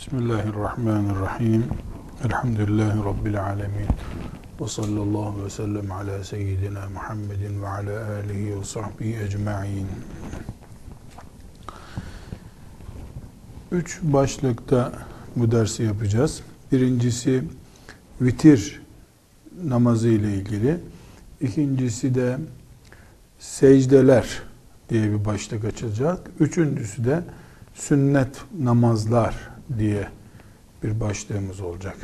Bismillahirrahmanirrahim. Elhamdülillahi Rabbil alemin. Ve sallallahu ve sellem ala seyyidina Muhammedin ve ala alihi ve sahbihi ecma'in. Üç başlıkta bu dersi yapacağız. Birincisi vitir namazı ile ilgili. İkincisi de secdeler diye bir başlık açılacak. Üçüncüsü de sünnet namazlar diye bir başlığımız olacak.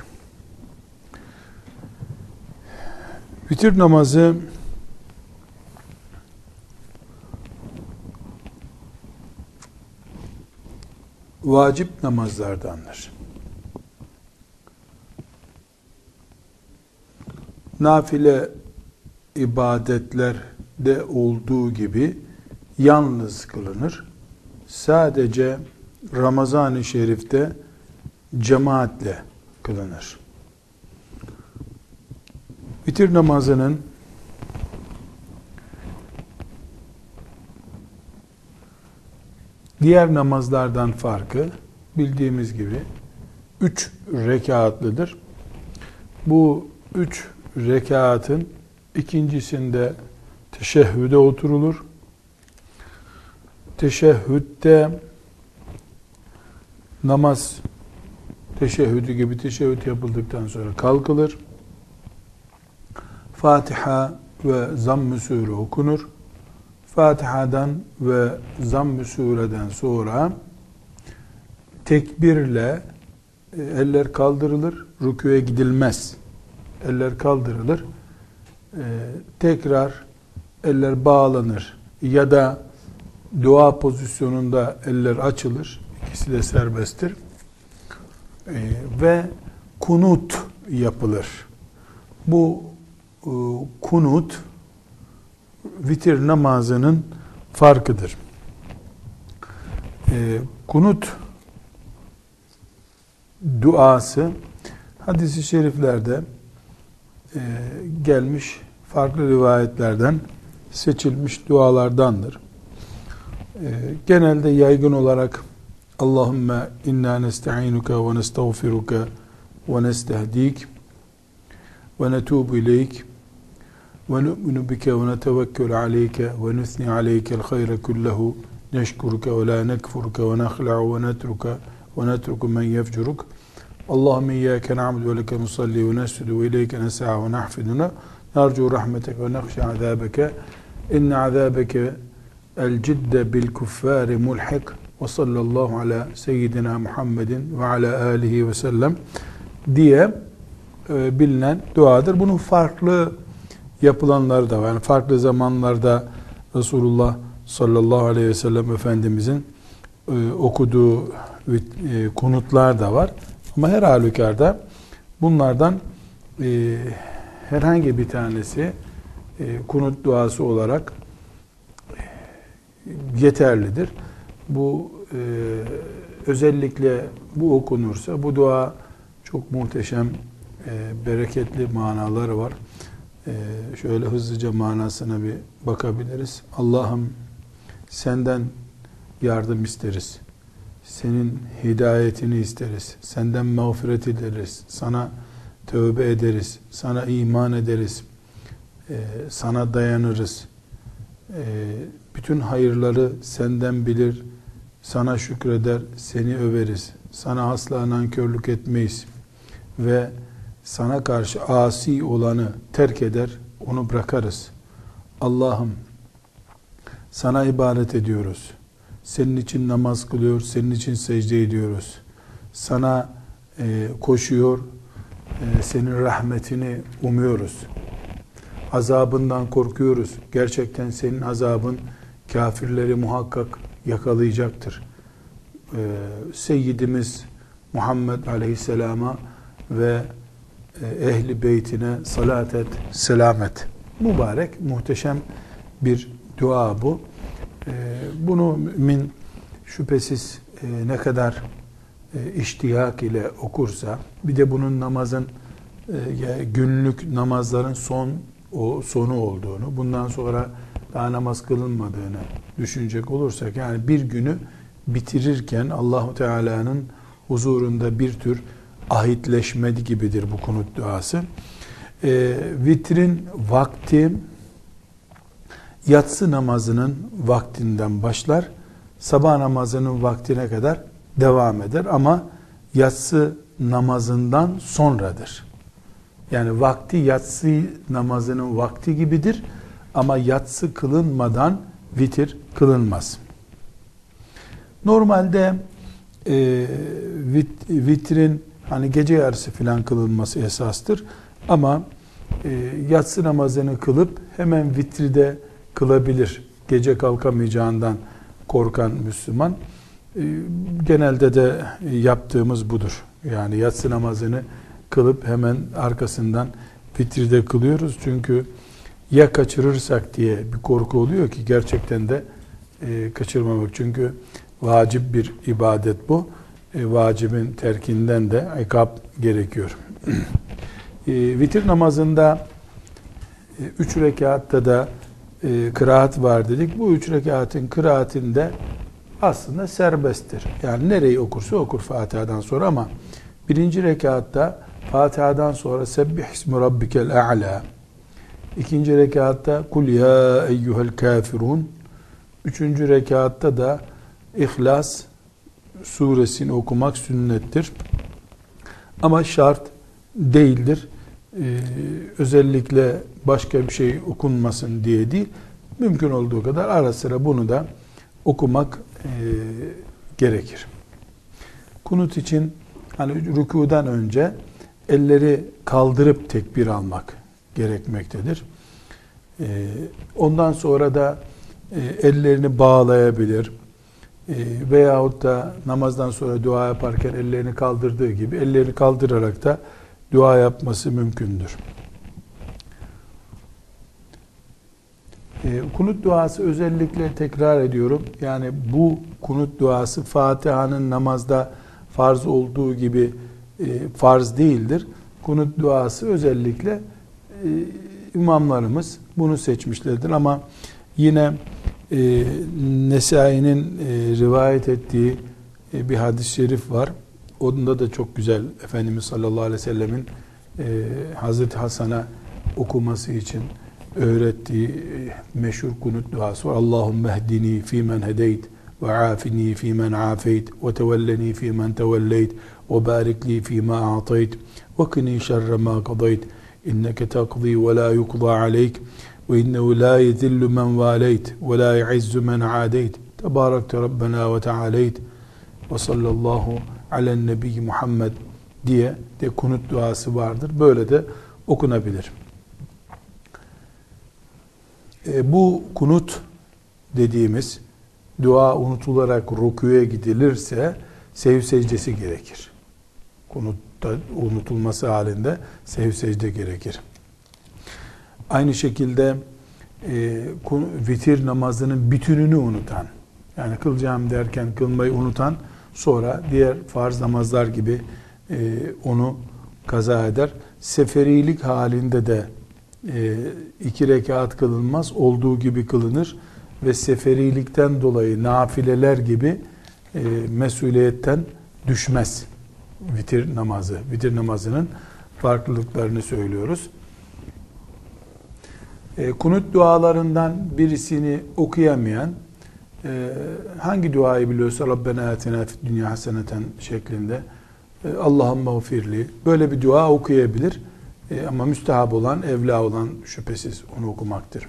Vitir namazı vacip namazlardandır. Nafile ibadetlerde olduğu gibi yalnız kılınır. Sadece Ramazan-ı Şerif'te cemaatle kılınır. Vitir namazının diğer namazlardan farkı bildiğimiz gibi üç rekatlıdır. Bu üç rekatın ikincisinde teşehhüde oturulur. Teşehhütte namaz teşehhüdü gibi teşehhüd yapıldıktan sonra kalkılır. Fatiha ve Zamm-ı Sure okunur. Fatiha'dan ve Zamm-ı Sure'den sonra tekbirle e, eller kaldırılır, rüküye gidilmez. Eller kaldırılır. Ee, tekrar eller bağlanır ya da dua pozisyonunda eller açılır. İkisi de serbesttir. Ee, ve kunut yapılır. Bu e, kunut vitir namazının farkıdır. E, kunut duası hadisi şeriflerde e, gelmiş farklı rivayetlerden seçilmiş dualardandır. E, genelde yaygın olarak اللهم إنا نستعينك ونستغفرك ونستهديك ونتوب إليك ونؤمن بك ونتوكل عليك ونثني عليك الخير كله. نشكرك ولا نكفرك ونخلع ونترك ونترك من يفجرك. اللهم إياك نعبد ولك نصلي ونسجد وإليك نسعى ونحفدنا نرجو رحمتك ونخشى عذابك. إن عذابك الجد بالكفار ملحق. Ve sallallahu ala seyyidina Muhammedin ve ala alihi ve sellem diye e, bilinen duadır. Bunun farklı yapılanları da var. Yani farklı zamanlarda Resulullah sallallahu aleyhi ve sellem Efendimizin e, okuduğu e, konutlar da var. Ama her halükarda bunlardan e, herhangi bir tanesi e, kunut duası olarak yeterlidir. Bu e, özellikle bu okunursa bu dua çok muhteşem e, bereketli manaları var. E, şöyle hızlıca manasına bir bakabiliriz. Allah'ım senden yardım isteriz. Senin hidayetini isteriz. Senden mağfiret dileriz. Sana tövbe ederiz. Sana iman ederiz. E, sana dayanırız. E, bütün hayırları senden bilir. Sana şükreder. Seni överiz. Sana asla nankörlük etmeyiz. Ve sana karşı asi olanı terk eder, onu bırakarız. Allah'ım sana ibadet ediyoruz. Senin için namaz kılıyor, senin için secde ediyoruz. Sana e, koşuyor, e, senin rahmetini umuyoruz. Azabından korkuyoruz. Gerçekten senin azabın kafirleri muhakkak yakalayacaktır. E, Seyyidimiz Muhammed Aleyhisselam'a ve e, ehli beytine salat et, selamet. Mübarek, muhteşem bir dua bu. E, bunu mümin şüphesiz e, ne kadar iştiyak ile okursa, bir de bunun namazın günlük namazların son o sonu olduğunu, bundan sonra daha namaz kılınmadığını düşünecek olursak, yani bir günü bitirirken Allahu Teala'nın huzurunda bir tür ahitleşme gibidir bu kunut duası. E, vitrin vakti yatsı namazının vaktinden başlar. Sabah namazının vaktine kadar devam eder ama yatsı namazından sonradır. Yani vakti yatsı namazının vakti gibidir ama yatsı kılınmadan vitir kılınmaz. Normalde e, vit, vitrin hani gece yarısı filan kılınması esastır. Ama e, yatsı namazını kılıp hemen vitride kılabilir. Gece kalkamayacağından korkan Müslüman. E, genelde de yaptığımız budur. Yani yatsı namazını kılıp hemen arkasından vitride kılıyoruz. Çünkü ya kaçırırsak diye bir korku oluyor ki gerçekten de e, kaçırmamak. Çünkü vacip bir ibadet bu. E, vacibin terkinden de ikab gerekiyor. e, vitir namazında e, üç rekatta da e, kıraat var dedik. Bu üç rekatın kıraatinde aslında serbesttir. Yani nereyi okursa okur Fatiha'dan sonra ama birinci rekatta Fatiha'dan sonra Sebbih ismi rabbikel a'la İkinci rekatta Kul ya eyyuhel kafirun Üçüncü rekatta da İhlas suresini okumak sünnettir. Ama şart değildir. Ee, özellikle başka bir şey okunmasın diye değil. Mümkün olduğu kadar ara sıra bunu da okumak e, gerekir. Kunut için hani rükudan önce elleri kaldırıp tekbir almak gerekmektedir. Ee, ondan sonra da e, ellerini bağlayabilir e, veyahut da namazdan sonra dua yaparken ellerini kaldırdığı gibi ellerini kaldırarak da dua yapması mümkündür. E, kunut duası özellikle tekrar ediyorum. Yani bu kunut duası Fatiha'nın namazda farz olduğu gibi farz değildir. Kunut duası özellikle imamlarımız bunu seçmişlerdir ama yine e, Nesai'nin e, rivayet ettiği e, bir hadis-i şerif var. Onda da çok güzel Efendimiz sallallahu aleyhi ve sellemin e, Hazreti Hasan'a okuması için öğrettiği e, meşhur kunut duası var. Allahümme ehdini fîmen hedeyt ve afini fîmen afeyt ve tevelleni fîmen tevelleyt ve barik li fîmâ a'tayt ve kini şerre mâ kadayt inneke takzi ve la yukza aleyk ve innehu la yezillu men valeyt ve la yu'izzu men adeyt tebarekte rabbena ve tealeyt ve sallallahu alen nebi Muhammed diye de kunut duası vardır. Böyle de okunabilir. E, bu kunut dediğimiz dua unutularak rüküye gidilirse sev secdesi gerekir. Kunutta unutulması halinde sev secde gerekir. Aynı şekilde e, vitir namazının bütününü unutan, yani kılacağım derken kılmayı unutan, sonra diğer farz namazlar gibi e, onu kaza eder. Seferilik halinde de e, iki rekat kılınmaz, olduğu gibi kılınır ve seferilikten dolayı nafileler gibi e, mesuliyetten düşmez vitir namazı. Vitir namazının farklılıklarını söylüyoruz. E, kunut dualarından birisini okuyamayan e, hangi duayı biliyorsa Rabbena atina fid dünya haseneten şeklinde e, Allah'ım mağfirli böyle bir dua okuyabilir. E, ama müstehab olan, evla olan şüphesiz onu okumaktır.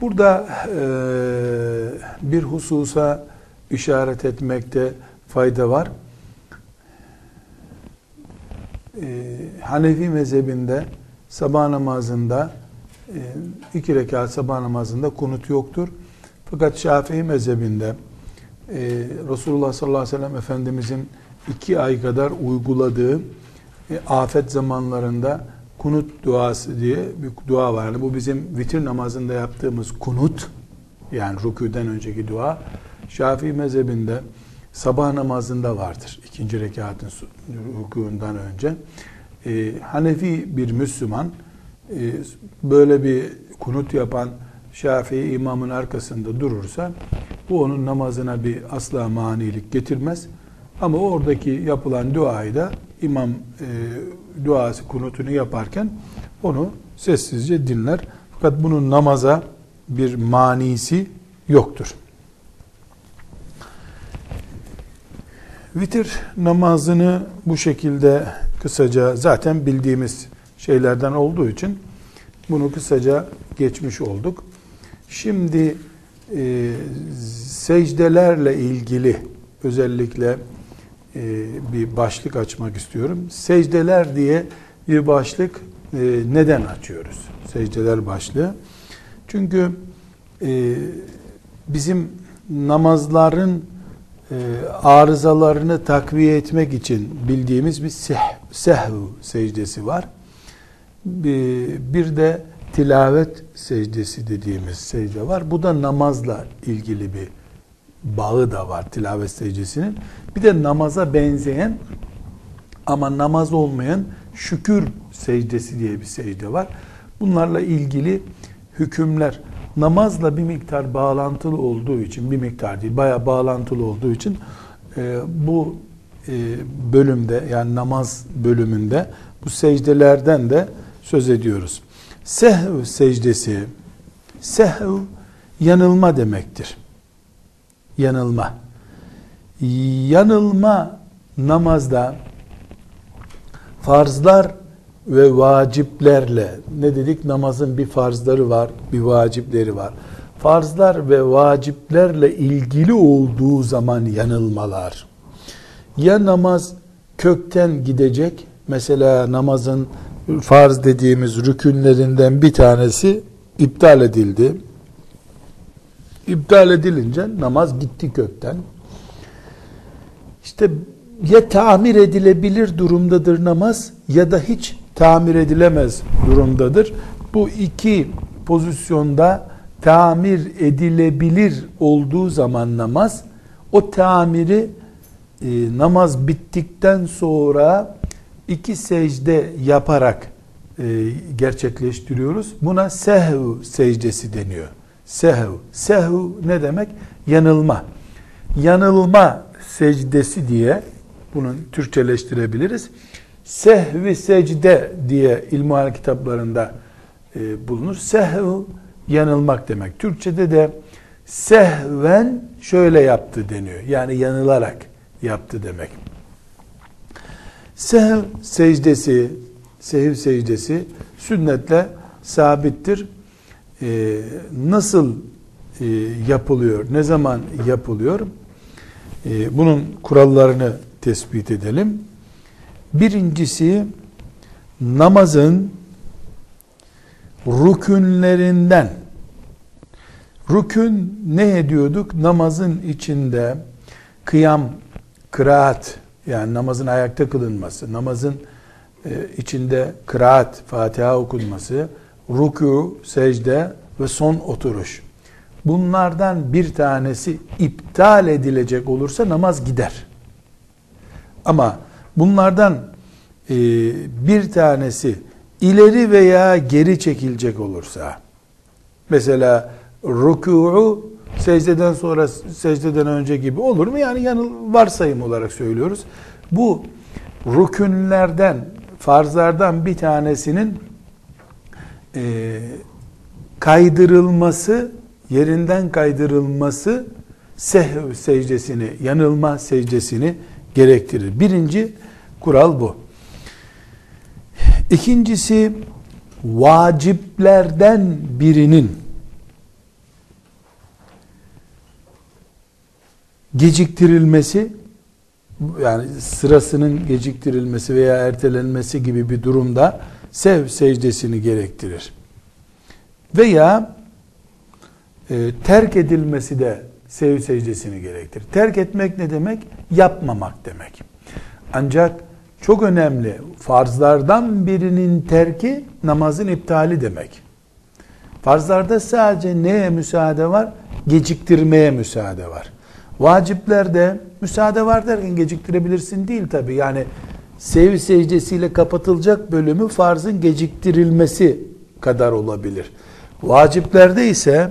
Burada e, bir hususa işaret etmekte fayda var. E, Hanefi mezhebinde sabah namazında e, iki rekat sabah namazında kunut yoktur. Fakat Şafii mezhebinde e, Resulullah sallallahu aleyhi ve sellem Efendimizin iki ay kadar uyguladığı e, afet zamanlarında kunut duası diye bir dua var. Yani bu bizim vitir namazında yaptığımız kunut yani rüküden önceki dua Şafii mezhebinde sabah namazında vardır. ikinci rekatın rükûundan önce. E, Hanefi bir Müslüman e, böyle bir kunut yapan Şafii imamın arkasında durursa Bu onun namazına bir asla manilik getirmez. Ama oradaki yapılan duayı da imam e, duası kunutunu yaparken onu sessizce dinler. Fakat bunun namaza bir manisi yoktur. Vitir namazını bu şekilde kısaca zaten bildiğimiz şeylerden olduğu için bunu kısaca geçmiş olduk. Şimdi e, secdelerle ilgili özellikle e, bir başlık açmak istiyorum. Secdeler diye bir başlık e, neden açıyoruz? Secdeler başlığı. Çünkü e, bizim namazların e, arızalarını takviye etmek için bildiğimiz bir seh, sehv secdesi var. Bir, bir de tilavet secdesi dediğimiz secde var. Bu da namazla ilgili bir bağı da var tilavet secdesinin. Bir de namaza benzeyen ama namaz olmayan şükür secdesi diye bir secde var. Bunlarla ilgili hükümler namazla bir miktar bağlantılı olduğu için bir miktar değil baya bağlantılı olduğu için e, bu e, bölümde yani namaz bölümünde bu secdelerden de söz ediyoruz. Sehv secdesi sehv yanılma demektir. Yanılma. Yanılma namazda farzlar ve vaciplerle ne dedik namazın bir farzları var, bir vacipleri var. Farzlar ve vaciplerle ilgili olduğu zaman yanılmalar. Ya namaz kökten gidecek, mesela namazın farz dediğimiz rükünlerinden bir tanesi iptal edildi. İptal edilince namaz gitti kökten. İşte ya tamir edilebilir durumdadır namaz ya da hiç tamir edilemez durumdadır. Bu iki pozisyonda tamir edilebilir olduğu zaman namaz o tamiri e, namaz bittikten sonra iki secde yaparak e, gerçekleştiriyoruz. Buna sehv secdesi deniyor. Sehv. Sehv ne demek? Yanılma. Yanılma secdesi diye bunu Türkçeleştirebiliriz. Sehvi secde diye ilmuhal kitaplarında e, bulunur. Sehv yanılmak demek. Türkçede de sehven şöyle yaptı deniyor. Yani yanılarak yaptı demek. Sehev secdesi, sehiv secdesi sünnetle sabittir. Ee, nasıl e, yapılıyor, ne zaman yapılıyor? Ee, bunun kurallarını tespit edelim. Birincisi namazın rükünlerinden rükün ne ediyorduk? Namazın içinde kıyam, kıraat yani namazın ayakta kılınması, namazın e, içinde kıraat, Fatiha okunması, ruku, secde ve son oturuş. Bunlardan bir tanesi iptal edilecek olursa namaz gider. Ama bunlardan e, bir tanesi ileri veya geri çekilecek olursa, mesela ruku'u secdeden sonra secdeden önce gibi olur mu? Yani yanıl varsayım olarak söylüyoruz. Bu rükünlerden, farzlardan bir tanesinin e, kaydırılması, yerinden kaydırılması sehv secdesini, yanılma secdesini gerektirir. Birinci kural bu. İkincisi vaciplerden birinin geciktirilmesi yani sırasının geciktirilmesi veya ertelenmesi gibi bir durumda sev secdesini gerektirir. Veya e, terk edilmesi de sev secdesini gerektirir. Terk etmek ne demek? Yapmamak demek. Ancak çok önemli farzlardan birinin terki namazın iptali demek. Farzlarda sadece neye müsaade var? Geciktirmeye müsaade var. Vaciplerde müsaade var derken geciktirebilirsin değil tabi. Yani sev secdesiyle kapatılacak bölümü farzın geciktirilmesi kadar olabilir. Vaciplerde ise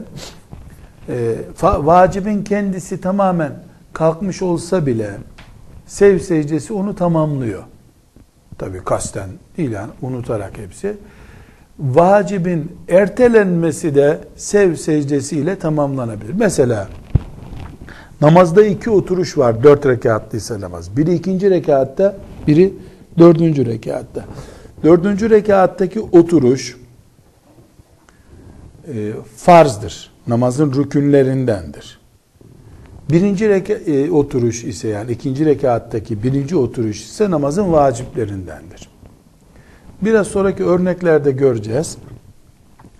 e, vacibin kendisi tamamen kalkmış olsa bile sev secdesi onu tamamlıyor. Tabi kasten değil yani unutarak hepsi. Vacibin ertelenmesi de sev secdesiyle tamamlanabilir. Mesela namazda iki oturuş var dört rekatlıysa namaz. Biri ikinci rekatta, biri dördüncü rekatta. Dördüncü rekattaki oturuş e, farzdır. Namazın rükünlerindendir. Birinci reka, e, oturuş ise yani ikinci rekattaki birinci oturuş ise namazın vaciplerindendir. Biraz sonraki örneklerde göreceğiz.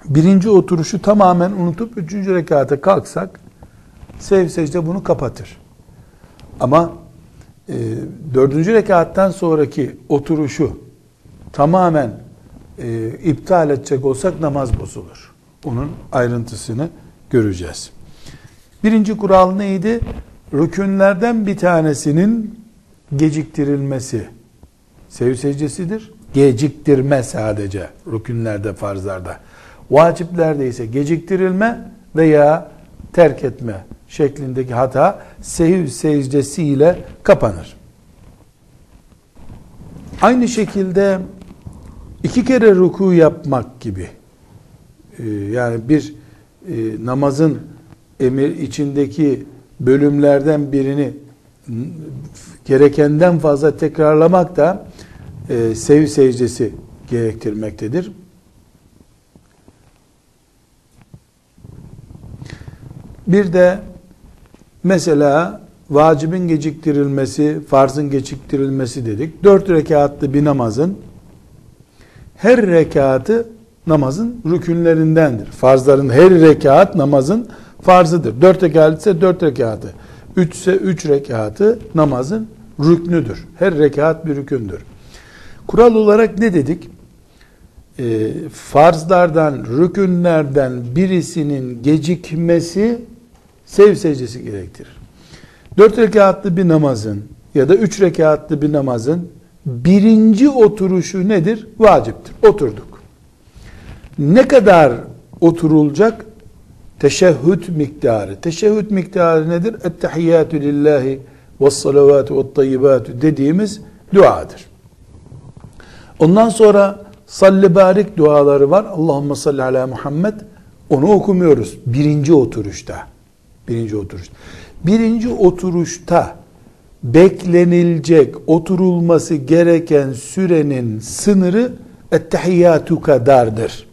Birinci oturuşu tamamen unutup üçüncü rekata kalksak sev secde bunu kapatır. Ama e, dördüncü rekattan sonraki oturuşu tamamen e, iptal edecek olsak namaz bozulur. Onun ayrıntısını göreceğiz. Birinci kural neydi? Rükünlerden bir tanesinin geciktirilmesi sev secdesidir. Geciktirme sadece rükünlerde, farzlarda. Vaciplerde ise geciktirilme veya terk etme şeklindeki hata sehiv secdesiyle kapanır. Aynı şekilde iki kere ruku yapmak gibi e, yani bir e, namazın emir içindeki bölümlerden birini gerekenden fazla tekrarlamak da e, sev secdesi gerektirmektedir. Bir de mesela vacibin geciktirilmesi, farzın geciktirilmesi dedik. Dört rekatlı bir namazın her rekatı namazın rükünlerindendir. Farzların her rekat namazın farzıdır. Dört rekat ise dört rekatı. Üç ise üç rekatı namazın rüknüdür. Her rekat bir rükündür. Kural olarak ne dedik? E, farzlardan, rükünlerden birisinin gecikmesi sev secdesi gerektirir. Dört rekatlı bir namazın ya da üç rekatlı bir namazın birinci oturuşu nedir? Vaciptir. Oturduk. Ne kadar oturulacak? Teşehhüd miktarı. Teşehhüd miktarı nedir? Ettehiyyatü lillahi ve salavatü ve tayyibatü dediğimiz duadır. Ondan sonra salli barik duaları var. Allahümme salli ala Muhammed. Onu okumuyoruz birinci oturuşta. Birinci oturuşta. Birinci oturuşta beklenilecek, oturulması gereken sürenin sınırı ettehiyyatü kadardır.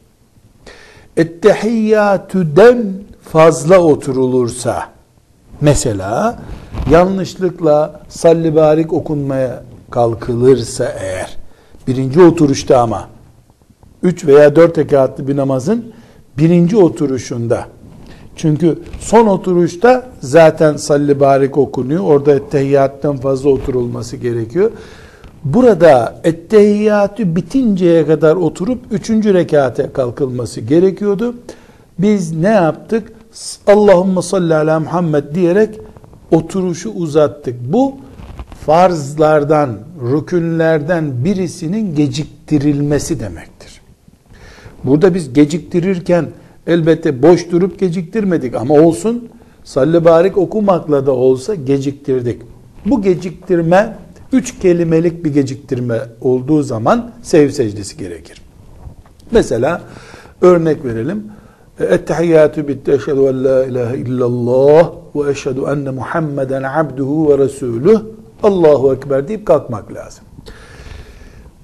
Ettehiyyatüden fazla oturulursa, mesela yanlışlıkla salli barik okunmaya kalkılırsa eğer, birinci oturuşta ama, üç veya dört rekatlı bir namazın birinci oturuşunda, çünkü son oturuşta zaten salli barik okunuyor. Orada ettehiyyattan fazla oturulması gerekiyor. Burada ettehiyyatü bitinceye kadar oturup üçüncü rekate kalkılması gerekiyordu. Biz ne yaptık? Allahümme salli ala Muhammed diyerek oturuşu uzattık. Bu farzlardan, rükünlerden birisinin geciktirilmesi demektir. Burada biz geciktirirken elbette boş durup geciktirmedik ama olsun salli barik okumakla da olsa geciktirdik. Bu geciktirme üç kelimelik bir geciktirme olduğu zaman sev secdesi gerekir. Mesela örnek verelim. Ettehiyyatü bitti. Eşhedü en la ilahe illallah ve eşhedü enne Muhammeden abduhu ve resuluh. Allahu Ekber deyip kalkmak lazım.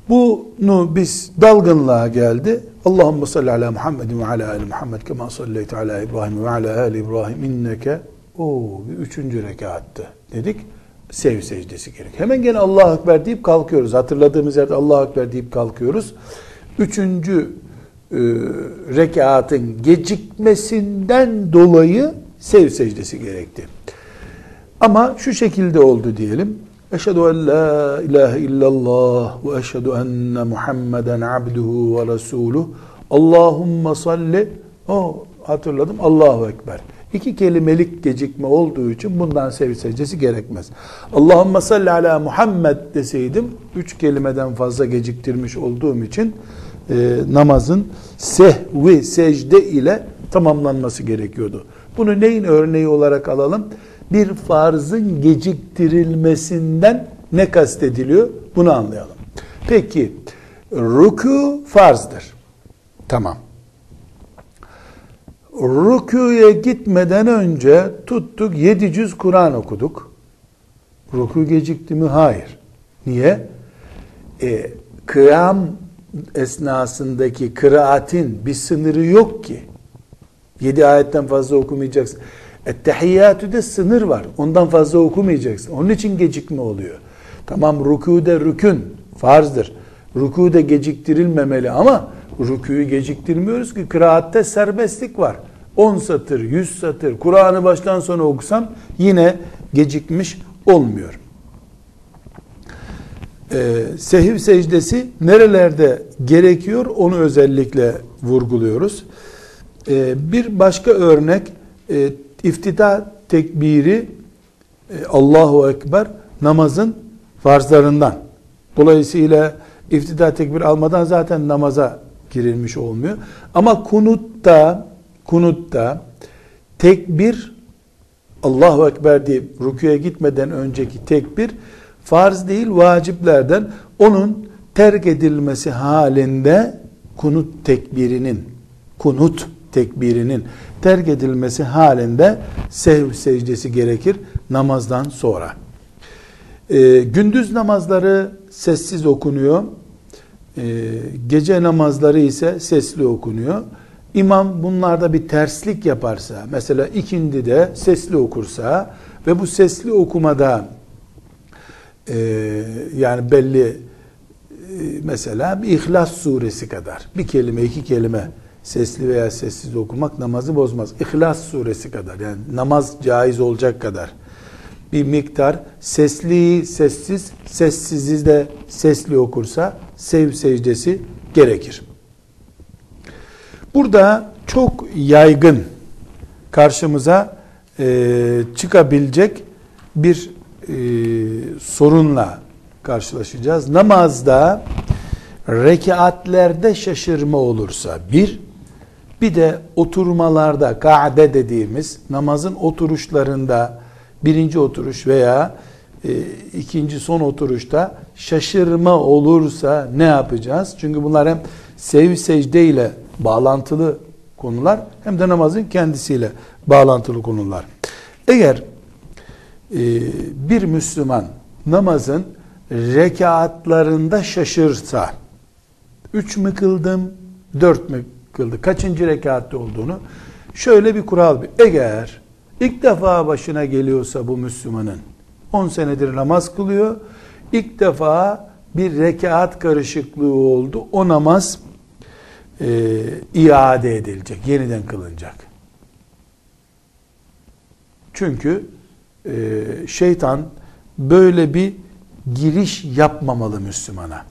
Bunu biz dalgınlığa geldi. Allahümme salli ala Muhammedin ve ala ali Muhammed kema salleyte ala İbrahim ve ala ali İbrahim inneke o bir üçüncü rekattı dedik sev secdesi gerek. Hemen gene Allahu Ekber deyip kalkıyoruz. Hatırladığımız yerde Allahu Ekber deyip kalkıyoruz. Üçüncü e, rekatın gecikmesinden dolayı sev secdesi gerekti. Ama şu şekilde oldu diyelim. Eşhedü en la ilahe illallah ve eşhedü enne Muhammeden abduhu ve resuluh. Allahümme salli. O hatırladım. Allahu Ekber. İki kelimelik gecikme olduğu için bundan sev secdesi gerekmez. Allahümme salli ala Muhammed deseydim, üç kelimeden fazla geciktirmiş olduğum için e, namazın sehvi secde ile tamamlanması gerekiyordu. Bunu neyin örneği olarak alalım? Bir farzın geciktirilmesinden ne kastediliyor? Bunu anlayalım. Peki, ruku farzdır. Tamam. Rükuya gitmeden önce tuttuk 700 Kur'an okuduk. Ruku gecikti mi? Hayır. Niye? E, kıyam esnasındaki kıraatin bir sınırı yok ki. 7 ayetten fazla okumayacaksın. Ettehiyyatüde sınır var. Ondan fazla okumayacaksın. Onun için gecikme oluyor. Tamam rükûde rükün farzdır. Rükûde geciktirilmemeli ama rükûyu geciktirmiyoruz ki kıraatte serbestlik var. 10 satır, 100 satır Kur'an'ı baştan sona okusam yine gecikmiş olmuyor. Ee, sehiv secdesi nerelerde gerekiyor onu özellikle vurguluyoruz. Ee, bir başka örnek e, iftida tekbiri e, Allahu Ekber namazın farzlarından. Dolayısıyla iftida tekbir almadan zaten namaza girilmiş olmuyor. Ama kunutta kunutta tekbir Allahu Ekber deyip rüküye gitmeden önceki tekbir farz değil vaciplerden onun terk edilmesi halinde kunut tekbirinin kunut tekbirinin terk edilmesi halinde sev secdesi gerekir namazdan sonra. Ee, gündüz namazları sessiz okunuyor. Ee, gece namazları ise sesli okunuyor. İmam bunlarda bir terslik yaparsa, mesela ikindi de sesli okursa ve bu sesli okumada e, yani belli e, mesela bir İhlas suresi kadar bir kelime iki kelime sesli veya sessiz okumak namazı bozmaz. İhlas suresi kadar yani namaz caiz olacak kadar bir miktar sesli sessiz sessizi de sesli okursa sev secdesi gerekir. Burada çok yaygın karşımıza e, çıkabilecek bir e, sorunla karşılaşacağız. Namazda rekatlerde şaşırma olursa bir, bir de oturmalarda ka'de dediğimiz namazın oturuşlarında birinci oturuş veya e, ikinci son oturuşta şaşırma olursa ne yapacağız? Çünkü bunlar hem sev secde ile bağlantılı konular hem de namazın kendisiyle bağlantılı konular. Eğer e, bir Müslüman namazın rekatlarında şaşırsa, üç mü kıldım, dört mü kıldı, kaçıncı rekatte olduğunu şöyle bir kural. Eğer ilk defa başına geliyorsa bu Müslümanın, 10 senedir namaz kılıyor, ilk defa bir rekat karışıklığı oldu, o namaz e, iade edilecek, yeniden kılınacak. Çünkü e, şeytan böyle bir giriş yapmamalı Müslümana.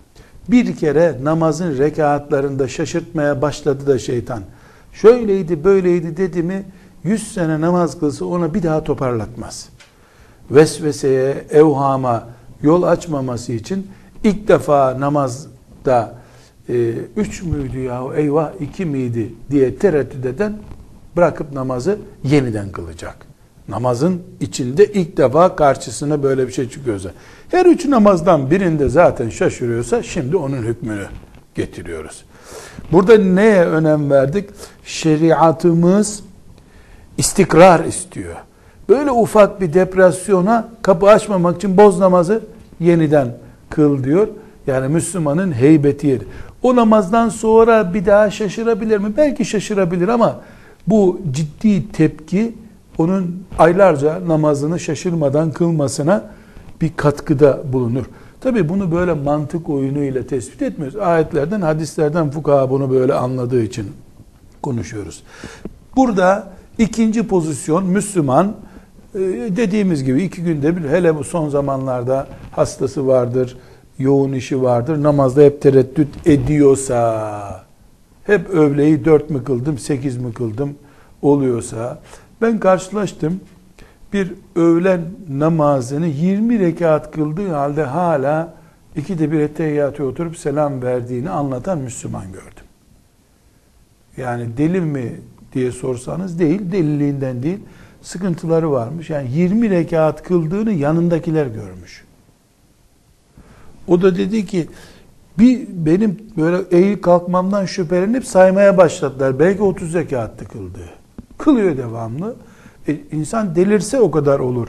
Bir kere namazın rekatlarında şaşırtmaya başladı da şeytan. Şöyleydi böyleydi dedi mi 100 sene namaz kılsa ona bir daha toparlatmaz. Vesveseye, evhama yol açmaması için ilk defa namazda e, üç müydü ya eyvah iki miydi diye tereddüt eden bırakıp namazı yeniden kılacak. Namazın içinde ilk defa karşısına böyle bir şey çıkıyorsa. Her üç namazdan birinde zaten şaşırıyorsa şimdi onun hükmünü getiriyoruz. Burada neye önem verdik? Şeriatımız istikrar istiyor. Böyle ufak bir depresyona kapı açmamak için boz namazı yeniden kıl diyor. Yani Müslümanın heybeti yeri. O namazdan sonra bir daha şaşırabilir mi? Belki şaşırabilir ama bu ciddi tepki onun aylarca namazını şaşırmadan kılmasına bir katkıda bulunur. Tabi bunu böyle mantık oyunu ile tespit etmiyoruz. Ayetlerden, hadislerden fukaha bunu böyle anladığı için konuşuyoruz. Burada ikinci pozisyon Müslüman dediğimiz gibi iki günde bir hele bu son zamanlarda hastası vardır, yoğun işi vardır. Namazda hep tereddüt ediyorsa, hep övleyi dört mü kıldım, sekiz mi kıldım oluyorsa, ben karşılaştım. Bir öğlen namazını 20 rekat kıldığı halde hala ikide bir ettehiyyatı oturup selam verdiğini anlatan Müslüman gördüm. Yani deli mi diye sorsanız değil, deliliğinden değil, sıkıntıları varmış. Yani 20 rekat kıldığını yanındakiler görmüş. O da dedi ki bir benim böyle eğil kalkmamdan şüphelenip saymaya başladılar. Belki 30 rekattı kıldı. Kılıyor devamlı. E, insan delirse o kadar olur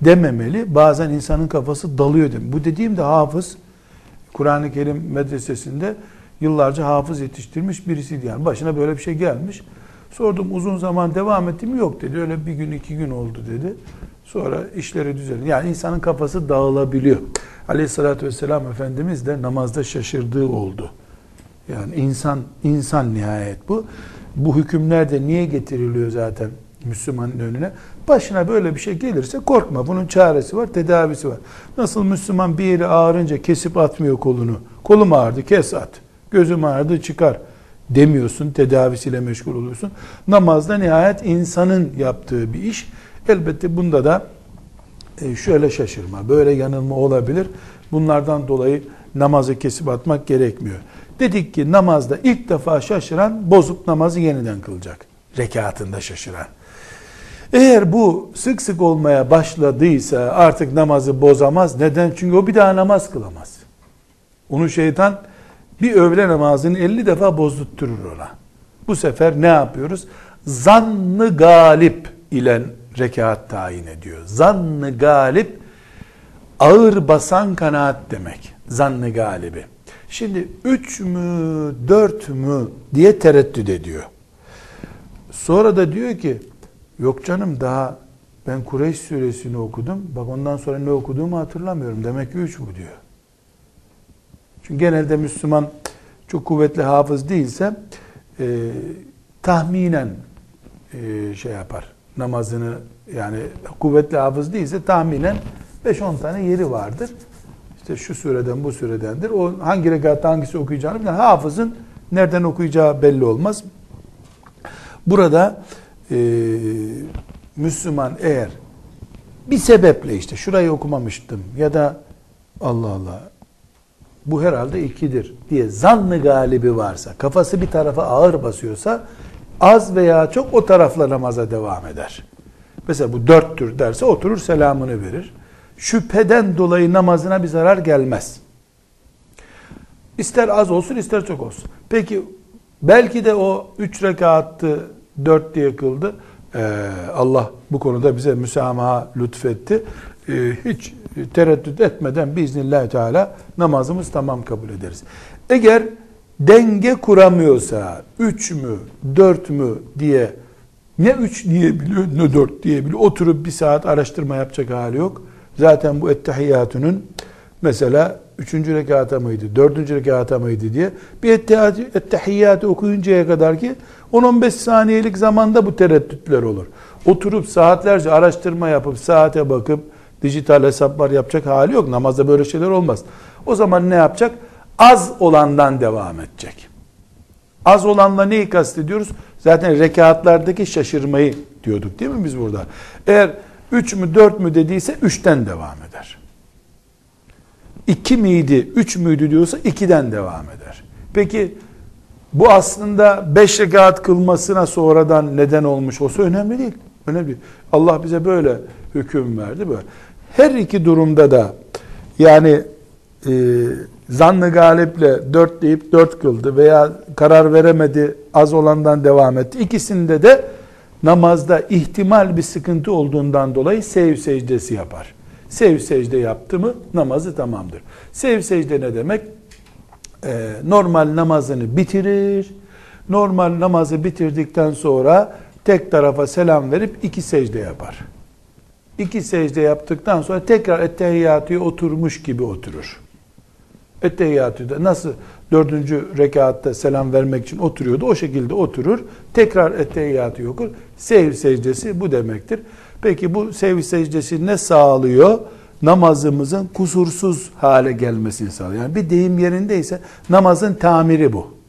dememeli. Bazen insanın kafası dalıyor dem. Bu dediğim de hafız. Kur'an-ı Kerim medresesinde yıllarca hafız yetiştirmiş birisiydi. Yani başına böyle bir şey gelmiş. Sordum uzun zaman devam etti mi? Yok dedi. Öyle bir gün iki gün oldu dedi. Sonra işleri düzeldi. Yani insanın kafası dağılabiliyor. Aleyhissalatü vesselam Efendimiz de namazda şaşırdığı oldu. Yani insan insan nihayet bu. Bu hükümler de niye getiriliyor zaten Müslümanın önüne? Başına böyle bir şey gelirse korkma. Bunun çaresi var, tedavisi var. Nasıl Müslüman bir yeri ağrınca kesip atmıyor kolunu. Kolum ağrıdı, kes at. Gözüm ağrıdı, çıkar demiyorsun. Tedavisiyle meşgul oluyorsun. Namazda nihayet insanın yaptığı bir iş. Elbette bunda da e, şöyle şaşırma, böyle yanılma olabilir. Bunlardan dolayı namazı kesip atmak gerekmiyor. Dedik ki namazda ilk defa şaşıran bozup namazı yeniden kılacak. Rekatında şaşıran. Eğer bu sık sık olmaya başladıysa artık namazı bozamaz. Neden? Çünkü o bir daha namaz kılamaz. Onu şeytan bir öğle namazını 50 defa bozdurtturur ona. Bu sefer ne yapıyoruz? Zannı galip ile rekat tayin ediyor. Zannı galip ağır basan kanaat demek. Zannı galibi. Şimdi üç mü dört mü diye tereddüt ediyor. Sonra da diyor ki yok canım daha ben Kureyş suresini okudum. Bak ondan sonra ne okuduğumu hatırlamıyorum. Demek ki üç bu diyor. Çünkü genelde Müslüman çok kuvvetli hafız değilse e, tahminen e, şey yapar namazını yani kuvvetli hafız değilse tahminen 5-10 tane yeri vardır. İşte şu süreden bu süredendir. O hangi rekatta hangisi okuyacağını bilen hafızın nereden okuyacağı belli olmaz. Burada e, Müslüman eğer bir sebeple işte şurayı okumamıştım ya da Allah Allah bu herhalde ikidir diye zannı galibi varsa, kafası bir tarafa ağır basıyorsa az veya çok o tarafla namaza devam eder. Mesela bu dörttür derse oturur selamını verir. Şüpheden dolayı namazına bir zarar gelmez. İster az olsun ister çok olsun. Peki belki de o üç rekattı dört diye kıldı. Ee, Allah bu konuda bize müsamaha lütfetti. Ee, hiç tereddüt etmeden biiznillahü teala namazımız tamam kabul ederiz. Eğer denge kuramıyorsa üç mü dört mü diye ne üç diyebiliyor ne dört diyebiliyor. Oturup bir saat araştırma yapacak hali yok. Zaten bu ettehiyyatının mesela üçüncü rekata mıydı, dördüncü rekata mıydı diye bir ettehiyyatı okuyuncaya kadar ki 10-15 saniyelik zamanda bu tereddütler olur. Oturup saatlerce araştırma yapıp saate bakıp dijital hesaplar yapacak hali yok. Namazda böyle şeyler olmaz. O zaman ne yapacak? Az olandan devam edecek. Az olanla neyi kastediyoruz? Zaten rekatlardaki şaşırmayı diyorduk değil mi biz burada? Eğer 3 mü 4 mü dediyse 3'ten devam eder. 2 miydi 3 müydü diyorsa 2'den devam eder. Peki bu aslında 5 rekat kılmasına sonradan neden olmuş olsa önemli değil. Önemli. Allah bize böyle hüküm verdi böyle. Her iki durumda da yani e, zannı galiple dört deyip dört kıldı veya karar veremedi az olandan devam etti. İkisinde de namazda ihtimal bir sıkıntı olduğundan dolayı sev secdesi yapar. Sev secde yaptı mı namazı tamamdır. Sev secde ne demek? Ee, normal namazını bitirir. Normal namazı bitirdikten sonra tek tarafa selam verip iki secde yapar iki secde yaptıktan sonra tekrar ettehiyyatüye oturmuş gibi oturur. Ettehiyyatüde nasıl dördüncü rekatta selam vermek için oturuyordu o şekilde oturur. Tekrar ettehiyyatü okur. Sev secdesi bu demektir. Peki bu sev secdesi ne sağlıyor? Namazımızın kusursuz hale gelmesini sağlıyor. Yani bir deyim yerindeyse namazın tamiri bu.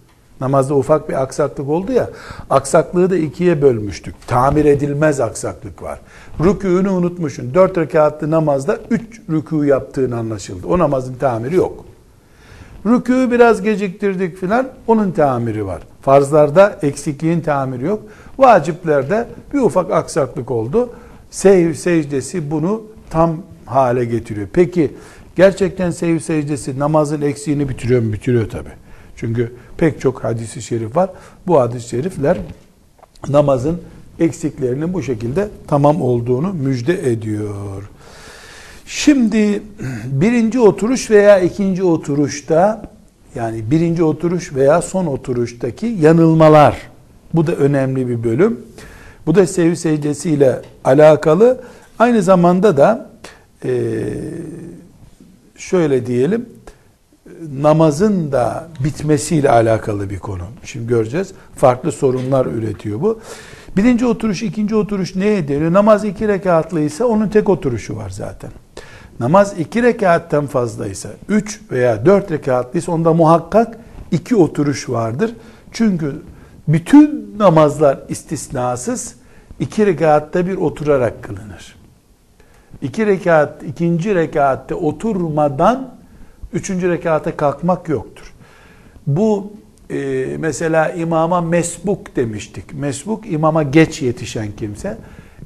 Namazda ufak bir aksaklık oldu ya, aksaklığı da ikiye bölmüştük. Tamir edilmez aksaklık var. Rükûnu unutmuşsun. Dört rekatlı namazda üç rükû yaptığın anlaşıldı. O namazın tamiri yok. Rükû biraz geciktirdik filan onun tamiri var. Farzlarda eksikliğin tamiri yok. Vaciplerde bir ufak aksaklık oldu. Sev secdesi bunu tam hale getiriyor. Peki gerçekten sev secdesi namazın eksiğini bitiriyor mu? Bitiriyor tabi. Çünkü pek çok hadisi şerif var. Bu hadis-i şerifler namazın eksiklerinin bu şekilde tamam olduğunu müjde ediyor. Şimdi birinci oturuş veya ikinci oturuşta yani birinci oturuş veya son oturuştaki yanılmalar. Bu da önemli bir bölüm. Bu da sevi secdesiyle alakalı. Aynı zamanda da e, şöyle diyelim namazın da bitmesiyle alakalı bir konu. Şimdi göreceğiz. Farklı sorunlar üretiyor bu. Birinci oturuş, ikinci oturuş neye deniyor? Namaz iki rekatlıysa onun tek oturuşu var zaten. Namaz iki rekatten fazlaysa, üç veya dört rekatlıysa onda muhakkak iki oturuş vardır. Çünkü bütün namazlar istisnasız iki rekatta bir oturarak kılınır. İki rekat, ikinci rekatte oturmadan üçüncü rekata kalkmak yoktur. Bu e, mesela imama mesbuk demiştik. Mesbuk imama geç yetişen kimse.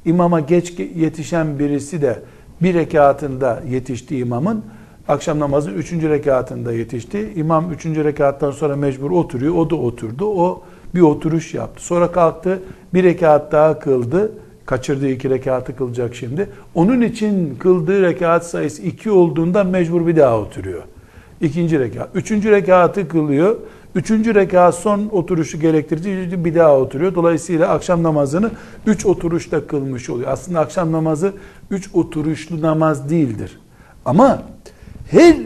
İmama geç yetişen birisi de bir rekatında yetişti imamın. Akşam namazı üçüncü rekatında yetişti. İmam üçüncü rekattan sonra mecbur oturuyor. O da oturdu. O bir oturuş yaptı. Sonra kalktı bir rekat daha kıldı. Kaçırdığı iki rekatı kılacak şimdi. Onun için kıldığı rekat sayısı iki olduğunda mecbur bir daha oturuyor. İkinci rekat. Üçüncü rekatı kılıyor. Üçüncü rekat son oturuşu gerektirici bir daha oturuyor. Dolayısıyla akşam namazını üç oturuşta kılmış oluyor. Aslında akşam namazı üç oturuşlu namaz değildir. Ama her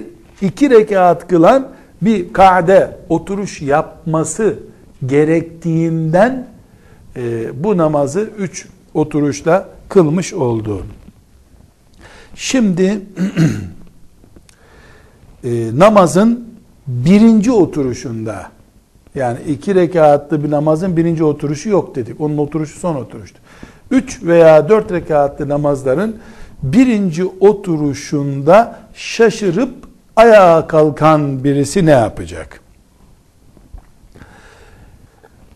iki rekat kılan bir kade oturuş yapması gerektiğinden e, bu namazı üç oturuşta kılmış oldu. Şimdi e, namazın birinci oturuşunda yani iki rekatlı bir namazın birinci oturuşu yok dedik. Onun oturuşu son oturuştu. Üç veya dört rekatlı namazların birinci oturuşunda şaşırıp ayağa kalkan birisi ne yapacak?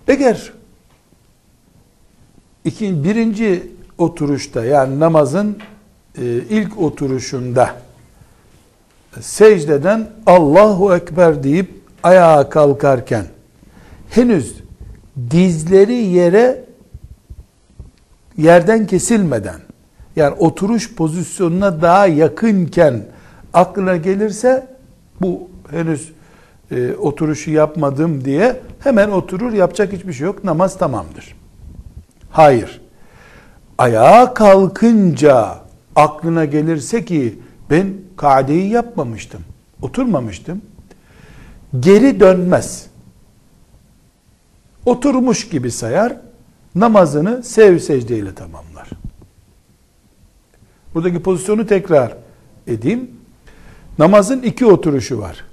Eğer iki, birinci oturuşta yani namazın e, ilk oturuşunda secdeden Allahu Ekber deyip ayağa kalkarken henüz dizleri yere yerden kesilmeden yani oturuş pozisyonuna daha yakınken aklına gelirse bu henüz e, oturuşu yapmadım diye hemen oturur yapacak hiçbir şey yok namaz tamamdır. Hayır. Ayağa kalkınca aklına gelirse ki ben kadeyi yapmamıştım. Oturmamıştım. Geri dönmez. Oturmuş gibi sayar. Namazını sev secdeyle tamamlar. Buradaki pozisyonu tekrar edeyim. Namazın iki oturuşu var.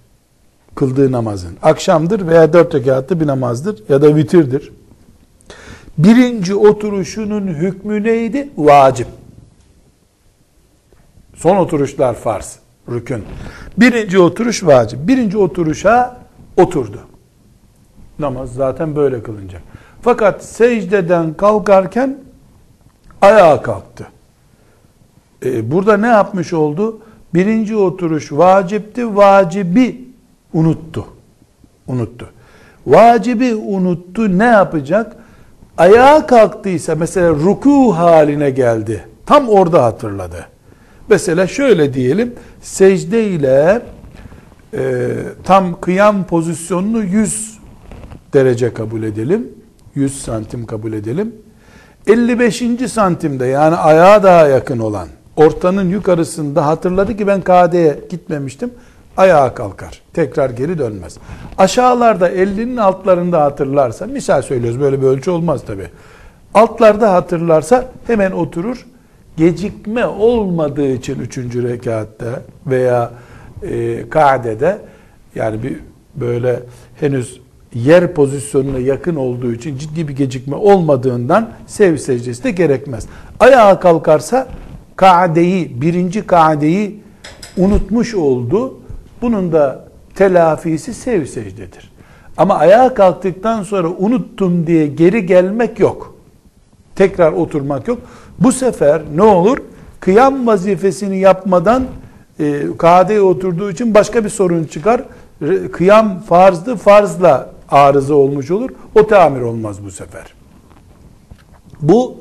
Kıldığı namazın. Akşamdır veya dört rekatlı bir namazdır ya da vitirdir. Birinci oturuşunun hükmü neydi? Vacip. Son oturuşlar farz, rükün. Birinci oturuş vacip. Birinci oturuşa oturdu. Namaz zaten böyle kılınacak. Fakat secdeden kalkarken ayağa kalktı. Ee, burada ne yapmış oldu? Birinci oturuş vacipti, vacibi unuttu. Unuttu. Vacibi unuttu ne yapacak? Ayağa kalktıysa mesela ruku haline geldi. Tam orada hatırladı. Mesela şöyle diyelim, secde ile e, tam kıyam pozisyonunu 100 derece kabul edelim. 100 santim kabul edelim. 55. santimde yani ayağa daha yakın olan ortanın yukarısında hatırladı ki ben KD'ye gitmemiştim. Ayağa kalkar. Tekrar geri dönmez. Aşağılarda 50'nin altlarında hatırlarsa misal söylüyoruz böyle bir ölçü olmaz tabi. Altlarda hatırlarsa hemen oturur gecikme olmadığı için üçüncü rekatta veya e, Kade'de yani bir böyle henüz yer pozisyonuna yakın olduğu için ciddi bir gecikme olmadığından sev secdesi de gerekmez. Ayağa kalkarsa Kade'yi, birinci Kade'yi unutmuş oldu. Bunun da telafisi sev secdedir. Ama ayağa kalktıktan sonra unuttum diye geri gelmek yok. Tekrar oturmak yok. Bu sefer ne olur? Kıyam vazifesini yapmadan e, kadeye oturduğu için başka bir sorun çıkar. Kıyam farzdı, farzla arıza olmuş olur. O tamir olmaz bu sefer. Bu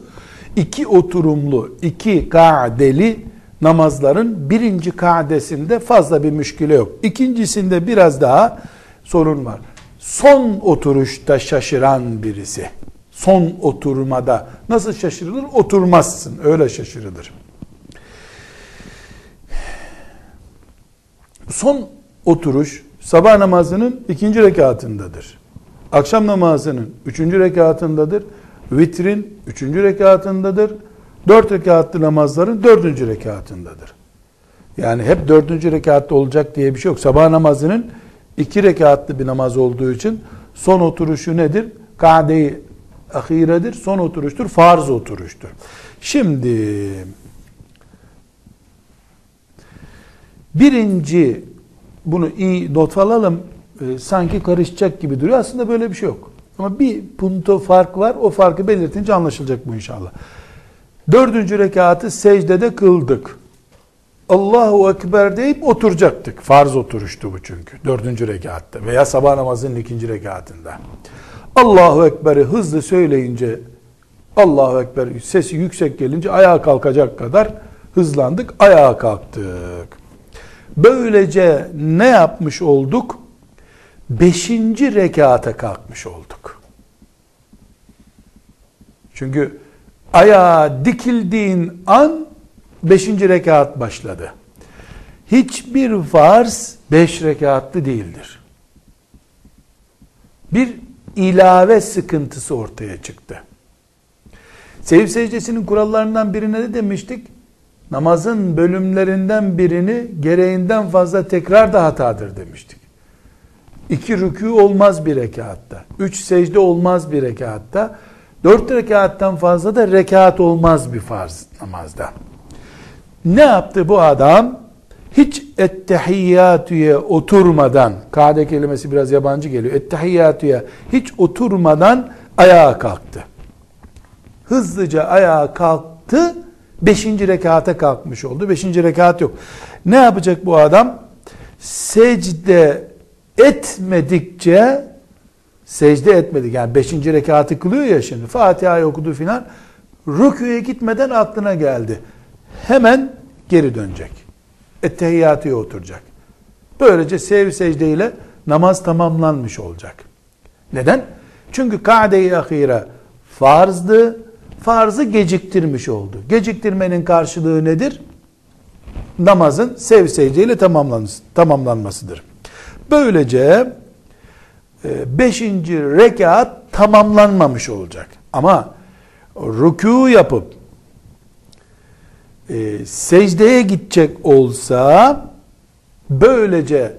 iki oturumlu, iki kadeli namazların birinci kadesinde fazla bir müşküle yok. İkincisinde biraz daha sorun var. Son oturuşta şaşıran birisi. Son oturmada nasıl şaşırılır? Oturmazsın. Öyle şaşırılır. Son oturuş sabah namazının ikinci rekatındadır. Akşam namazının üçüncü rekatındadır. Vitrin üçüncü rekatındadır. Dört rekatlı namazların dördüncü rekatındadır. Yani hep dördüncü rekatta olacak diye bir şey yok. Sabah namazının iki rekatlı bir namaz olduğu için son oturuşu nedir? Kade-i ahiredir. Son oturuştur. Farz oturuştur. Şimdi birinci bunu iyi not alalım. E, sanki karışacak gibi duruyor. Aslında böyle bir şey yok. Ama bir punto fark var. O farkı belirtince anlaşılacak bu inşallah. Dördüncü rekatı secdede kıldık. Allahu Ekber deyip oturacaktık. Farz oturuştu bu çünkü. Dördüncü rekatta veya sabah namazının ikinci rekatında. Allahu Ekber'i hızlı söyleyince Allahu Ekber sesi yüksek gelince ayağa kalkacak kadar hızlandık. Ayağa kalktık. Böylece ne yapmış olduk? Beşinci rekata kalkmış olduk. Çünkü ayağa dikildiğin an beşinci rekat başladı. Hiçbir farz beş rekatlı değildir. Bir ilave sıkıntısı ortaya çıktı. Sev secdesinin kurallarından birine de demiştik? Namazın bölümlerinden birini gereğinden fazla tekrar da hatadır demiştik. İki rükû olmaz bir rekatta. Üç secde olmaz bir rekatta. Dört rekattan fazla da rekat olmaz bir farz namazda. Ne yaptı bu adam? Hiç ettehiyyatüye oturmadan, kade kelimesi biraz yabancı geliyor, ettehiyyatüye hiç oturmadan ayağa kalktı. Hızlıca ayağa kalktı, beşinci rekata kalkmış oldu. Beşinci rekat yok. Ne yapacak bu adam? Secde etmedikçe secde etmedik. Yani beşinci rekatı kılıyor ya şimdi. Fatiha'yı okudu filan. Rüküye gitmeden aklına geldi. Hemen geri dönecek. Ettehiyyatıya oturacak. Böylece sev secdeyle namaz tamamlanmış olacak. Neden? Çünkü kade-i ahire farzdı. Farzı geciktirmiş oldu. Geciktirmenin karşılığı nedir? Namazın sev secdeyle tamamlanmasıdır. Böylece e, beşinci rekat tamamlanmamış olacak. Ama rükû yapıp e, secdeye gidecek olsa böylece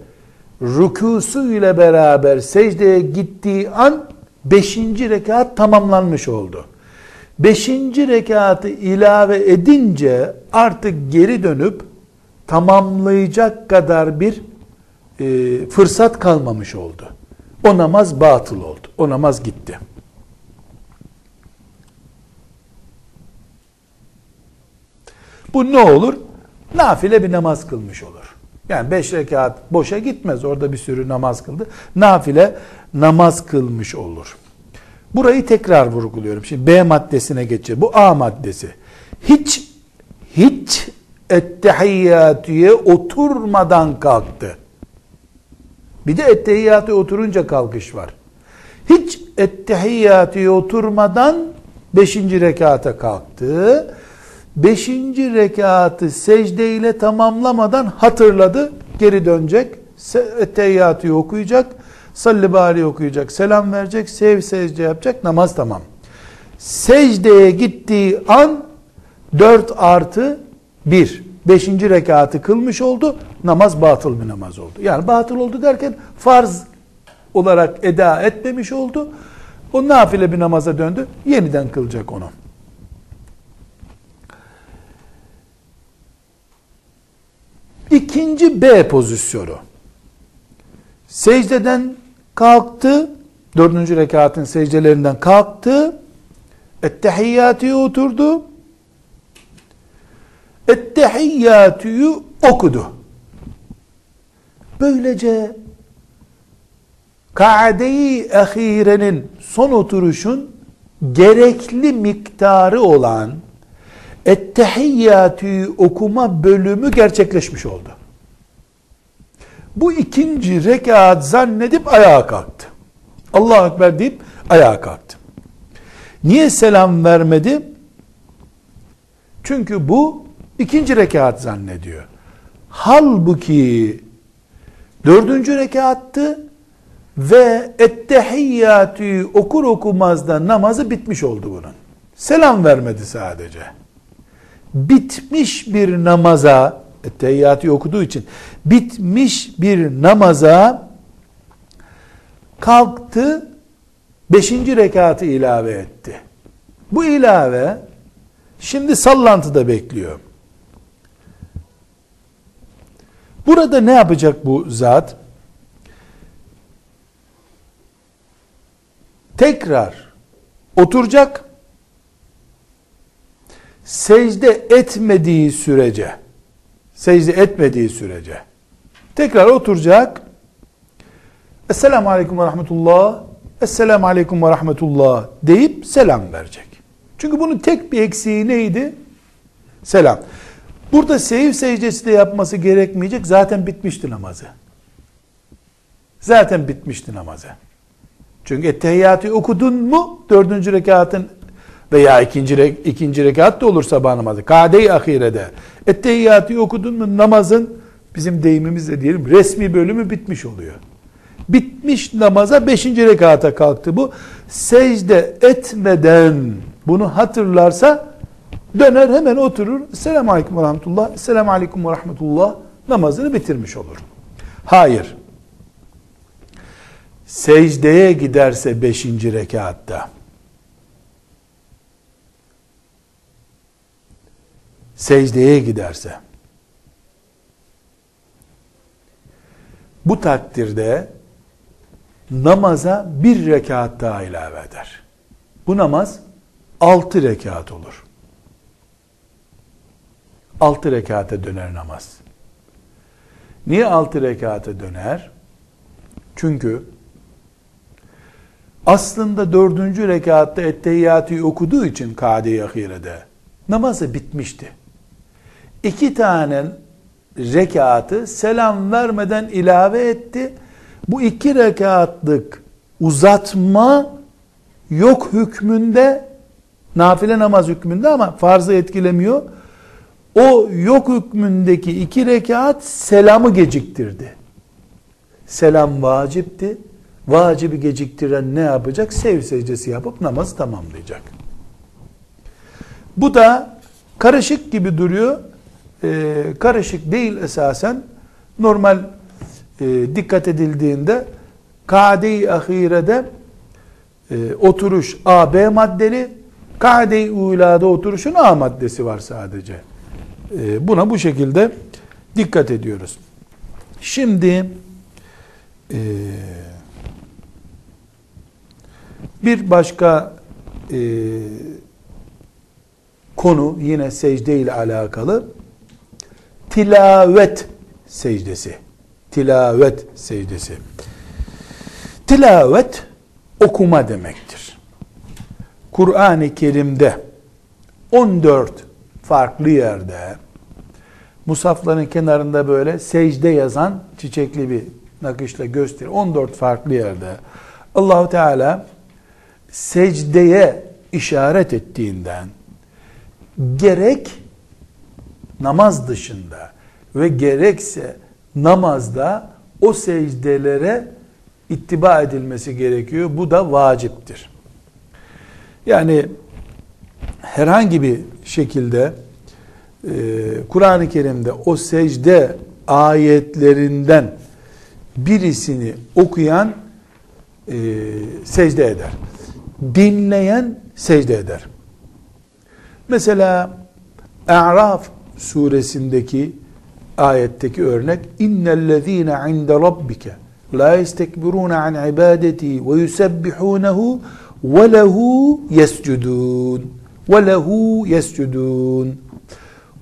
rükusu ile beraber secdeye gittiği an beşinci rekat tamamlanmış oldu. Beşinci rekatı ilave edince artık geri dönüp tamamlayacak kadar bir e, fırsat kalmamış oldu. O namaz batıl oldu. O namaz gitti. Bu ne olur? Nafile bir namaz kılmış olur. Yani beş rekat boşa gitmez. Orada bir sürü namaz kıldı. Nafile namaz kılmış olur. Burayı tekrar vurguluyorum. Şimdi B maddesine geçeceğim. Bu A maddesi. Hiç hiç ettehiyyatüye oturmadan kalktı. Bir de ettehiyyatı oturunca kalkış var. Hiç ettehiyyatı oturmadan beşinci rekata kalktı. Beşinci rekatı secdeyle tamamlamadan hatırladı. Geri dönecek. Ettehiyyatı okuyacak. Salli bari okuyacak. Selam verecek. Sev secde yapacak. Namaz tamam. Secdeye gittiği an 4 artı 1. Beşinci rekatı kılmış oldu. Namaz batıl bir namaz oldu. Yani batıl oldu derken farz olarak eda etmemiş oldu. O nafile bir namaza döndü. Yeniden kılacak onu. İkinci B pozisyonu. Secdeden kalktı. Dördüncü rekatın secdelerinden kalktı. Ettehiyyatü'ye oturdu. Ettehiyyatü'yü okudu. Böylece kaade-i ahirenin son oturuşun gerekli miktarı olan Ettehiyyatü okuma bölümü gerçekleşmiş oldu. Bu ikinci rekat zannedip ayağa kalktı. Allah Ekber deyip ayağa kalktı. Niye selam vermedi? Çünkü bu ikinci rekat zannediyor. Halbuki dördüncü rekattı ve ettehiyyatü okur okumaz da namazı bitmiş oldu bunun. Selam vermedi sadece. Bitmiş bir namaza, ettehiyyatü okuduğu için, bitmiş bir namaza kalktı, beşinci rekatı ilave etti. Bu ilave, şimdi sallantıda bekliyor. Burada ne yapacak bu zat? tekrar oturacak secde etmediği sürece secde etmediği sürece tekrar oturacak Esselamu Aleyküm ve Rahmetullah Esselamu Aleyküm ve Rahmetullah deyip selam verecek. Çünkü bunun tek bir eksiği neydi? Selam. Burada seyif secdesi de yapması gerekmeyecek. Zaten bitmişti namazı. Zaten bitmişti namazı. Çünkü ettehiyyatı okudun mu dördüncü rekatın veya ikinci, re, ikinci rekat da olur sabah namazı. Kade-i ahirede. Ettehiyyatı okudun mu namazın bizim deyimimizle diyelim resmi bölümü bitmiş oluyor. Bitmiş namaza beşinci rekata kalktı bu. Secde etmeden bunu hatırlarsa döner hemen oturur. Selamun Aleyküm ve Rahmetullah. Selamun Aleyküm ve Rahmetullah namazını bitirmiş olur. Hayır secdeye giderse beşinci rekatta secdeye giderse bu takdirde namaza bir rekat daha ilave eder. Bu namaz altı rekat olur. Altı rekata döner namaz. Niye altı rekata döner? Çünkü aslında dördüncü rekatta ettehiyyatı okuduğu için kade-i namazı bitmişti. İki tane rekatı selam vermeden ilave etti. Bu iki rekatlık uzatma yok hükmünde nafile namaz hükmünde ama farzı etkilemiyor. O yok hükmündeki iki rekat selamı geciktirdi. Selam vacipti vacibi geciktiren ne yapacak? Sev secdesi yapıp namazı tamamlayacak. Bu da karışık gibi duruyor. Ee, karışık değil esasen. Normal e, dikkat edildiğinde kade-i ahirede e, oturuş A, B maddeli, kade-i ulada oturuşun A maddesi var sadece. E, buna bu şekilde dikkat ediyoruz. Şimdi eee bir başka e, konu yine secde ile alakalı tilavet secdesi. Tilavet secdesi. Tilavet okuma demektir. Kur'an-ı Kerim'de 14 farklı yerde musafların kenarında böyle secde yazan çiçekli bir nakışla göster 14 farklı yerde Allahu Teala secdeye işaret ettiğinden gerek namaz dışında ve gerekse namazda o secdelere ittiba edilmesi gerekiyor. Bu da vaciptir. Yani herhangi bir şekilde e, Kur'an-ı Kerim'de o secde ayetlerinden birisini okuyan e, secde eder dinleyen secde eder. Mesela A'raf suresindeki ayetteki örnek innellezine inde rabbike la yestekbirun an ibadeti ve yusebbihunehu ve lehu yescudun. Ve lehu yescudun.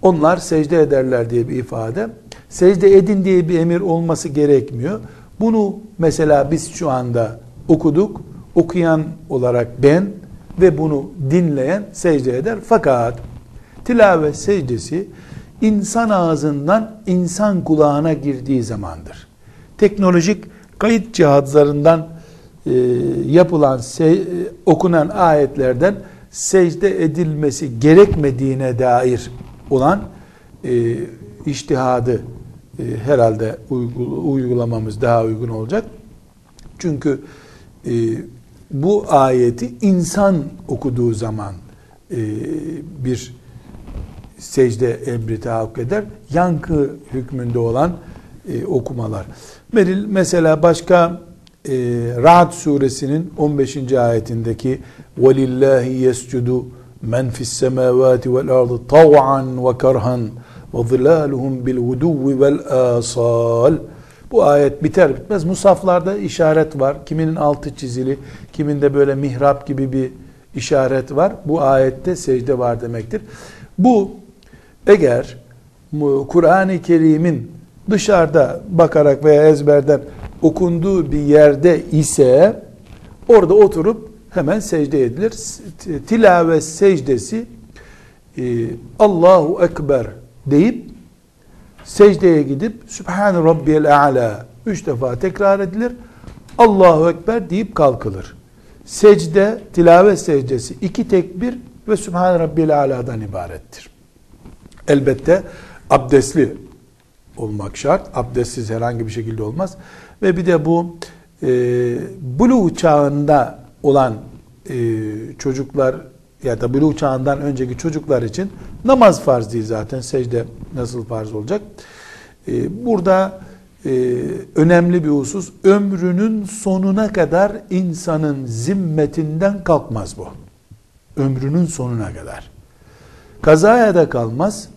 Onlar secde ederler diye bir ifade. Secde edin diye bir emir olması gerekmiyor. Bunu mesela biz şu anda okuduk. Okuyan olarak ben ve bunu dinleyen secde eder. Fakat tilavet secdesi insan ağzından insan kulağına girdiği zamandır. Teknolojik kayıt cihazlarından e, yapılan se, okunan ayetlerden secde edilmesi gerekmediğine dair olan e, iştihadı e, herhalde uygulamamız daha uygun olacak. Çünkü e, bu ayeti insan okuduğu zaman e, bir secde emri tahakkuk eder. Yankı hükmünde olan e, okumalar. Mesela başka e, Ra'd suresinin 15. ayetindeki وَلِلَّهِ يَسْجُدُ مَنْ فِي السَّمَاوَاتِ وَالْأَرْضِ طَوْعًا وَكَرْهًا وَظِلَالُهُمْ بِالْغُدُوِّ وَالْآصَالِ bu ayet biter bitmez musaflarda işaret var. Kiminin altı çizili, kiminde böyle mihrap gibi bir işaret var. Bu ayette secde var demektir. Bu eğer Kur'an-ı Kerim'in dışarıda bakarak veya ezberden okunduğu bir yerde ise orada oturup hemen secde edilir. Tilavet secdesi e, Allahu Ekber deyip secdeye gidip Sübhane Rabbiyel A'la üç defa tekrar edilir. Allahu Ekber deyip kalkılır. Secde, tilavet secdesi iki tekbir ve Sübhane Rabbiyel A'la'dan ibarettir. Elbette abdestli olmak şart. Abdestsiz herhangi bir şekilde olmaz. Ve bir de bu e, buluğ çağında olan e, çocuklar ya da buluğ çağından önceki çocuklar için namaz farz değil zaten. Secde nasıl farz olacak? E, burada e, önemli bir husus ömrünün sonuna kadar insanın zimmetinden kalkmaz bu. Ömrünün sonuna kadar. Kazaya da kalmaz,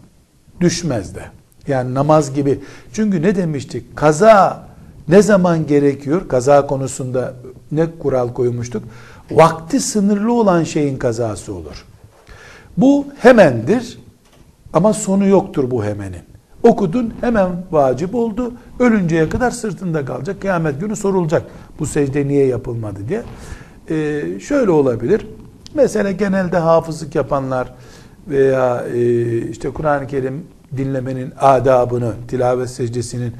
düşmez de. Yani namaz gibi. Çünkü ne demiştik? Kaza ne zaman gerekiyor? Kaza konusunda ne kural koymuştuk? Vakti sınırlı olan şeyin kazası olur. Bu hemendir ama sonu yoktur bu hemenin. Okudun hemen vacip oldu. Ölünceye kadar sırtında kalacak. Kıyamet günü sorulacak. Bu secde niye yapılmadı diye. Ee, şöyle olabilir. Mesela genelde hafızlık yapanlar veya e, işte Kur'an-ı Kerim dinlemenin adabını, tilavet secdesinin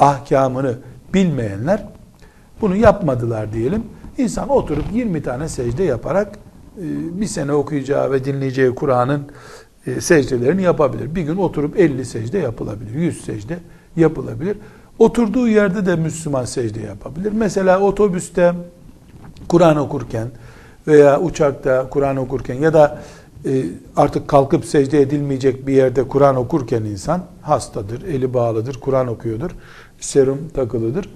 ahkamını bilmeyenler bunu yapmadılar diyelim. İnsan oturup 20 tane secde yaparak e, bir sene okuyacağı ve dinleyeceği Kur'an'ın e, secdelerini yapabilir. Bir gün oturup 50 secde yapılabilir. 100 secde yapılabilir. Oturduğu yerde de Müslüman secde yapabilir. Mesela otobüste Kur'an okurken veya uçakta Kur'an okurken ya da artık kalkıp secde edilmeyecek bir yerde Kur'an okurken insan hastadır, eli bağlıdır, Kur'an okuyordur, serum takılıdır.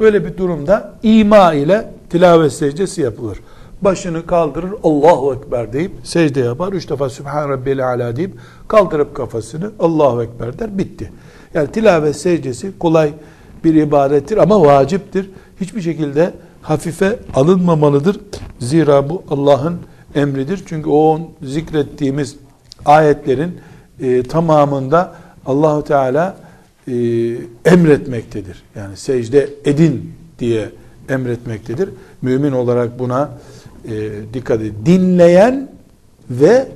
Böyle bir durumda ima ile tilavet secdesi yapılır. Başını kaldırır, Allahu Ekber deyip secde yapar. Üç defa Sübhan Rabbiyel Ala deyip kaldırıp kafasını Allahu Ekber der, bitti. Yani tilavet secdesi kolay bir ibadettir ama vaciptir. Hiçbir şekilde hafife alınmamalıdır. Zira bu Allah'ın emridir. Çünkü o zikrettiğimiz ayetlerin e, tamamında Allahu Teala e, emretmektedir. Yani secde edin diye emretmektedir. Mümin olarak buna e, dikkat edin. Dinleyen ve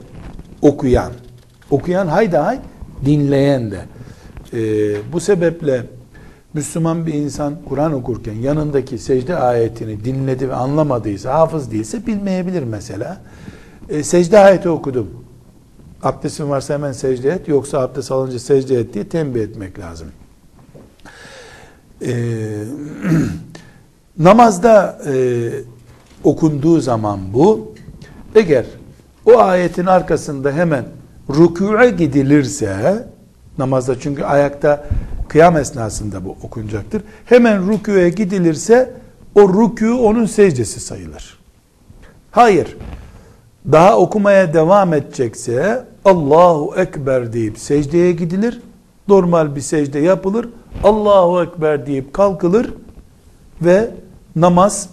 okuyan. Okuyan hayda hay, dinleyen de. E, bu sebeple Müslüman bir insan Kur'an okurken yanındaki secde ayetini dinledi ve anlamadıysa, hafız değilse bilmeyebilir mesela. E, secde ayeti okudum. Abdestin varsa hemen secde et, yoksa abdest alınca secde et diye tembih etmek lazım. E, namazda e, okunduğu zaman bu, eğer o ayetin arkasında hemen rükûe gidilirse, namazda çünkü ayakta Kıyam esnasında bu okunacaktır. Hemen rüküye gidilirse o rükû onun secdesi sayılır. Hayır. Daha okumaya devam edecekse Allahu Ekber deyip secdeye gidilir. Normal bir secde yapılır. Allahu Ekber deyip kalkılır. ve namaz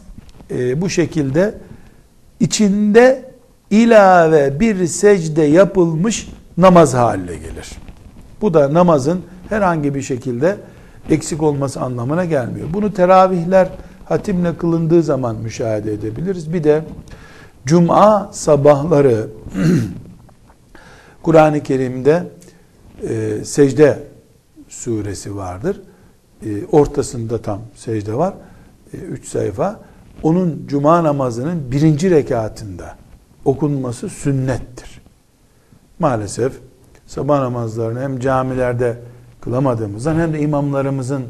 e, bu şekilde içinde ilave bir secde yapılmış namaz haline gelir. Bu da namazın herhangi bir şekilde eksik olması anlamına gelmiyor. Bunu teravihler hatimle kılındığı zaman müşahede edebiliriz. Bir de cuma sabahları Kur'an-ı Kerim'de e, secde suresi vardır. E, ortasında tam secde var. E, üç sayfa. Onun cuma namazının birinci rekatında okunması sünnettir. Maalesef sabah namazlarını hem camilerde kılamadığımızdan hem de imamlarımızın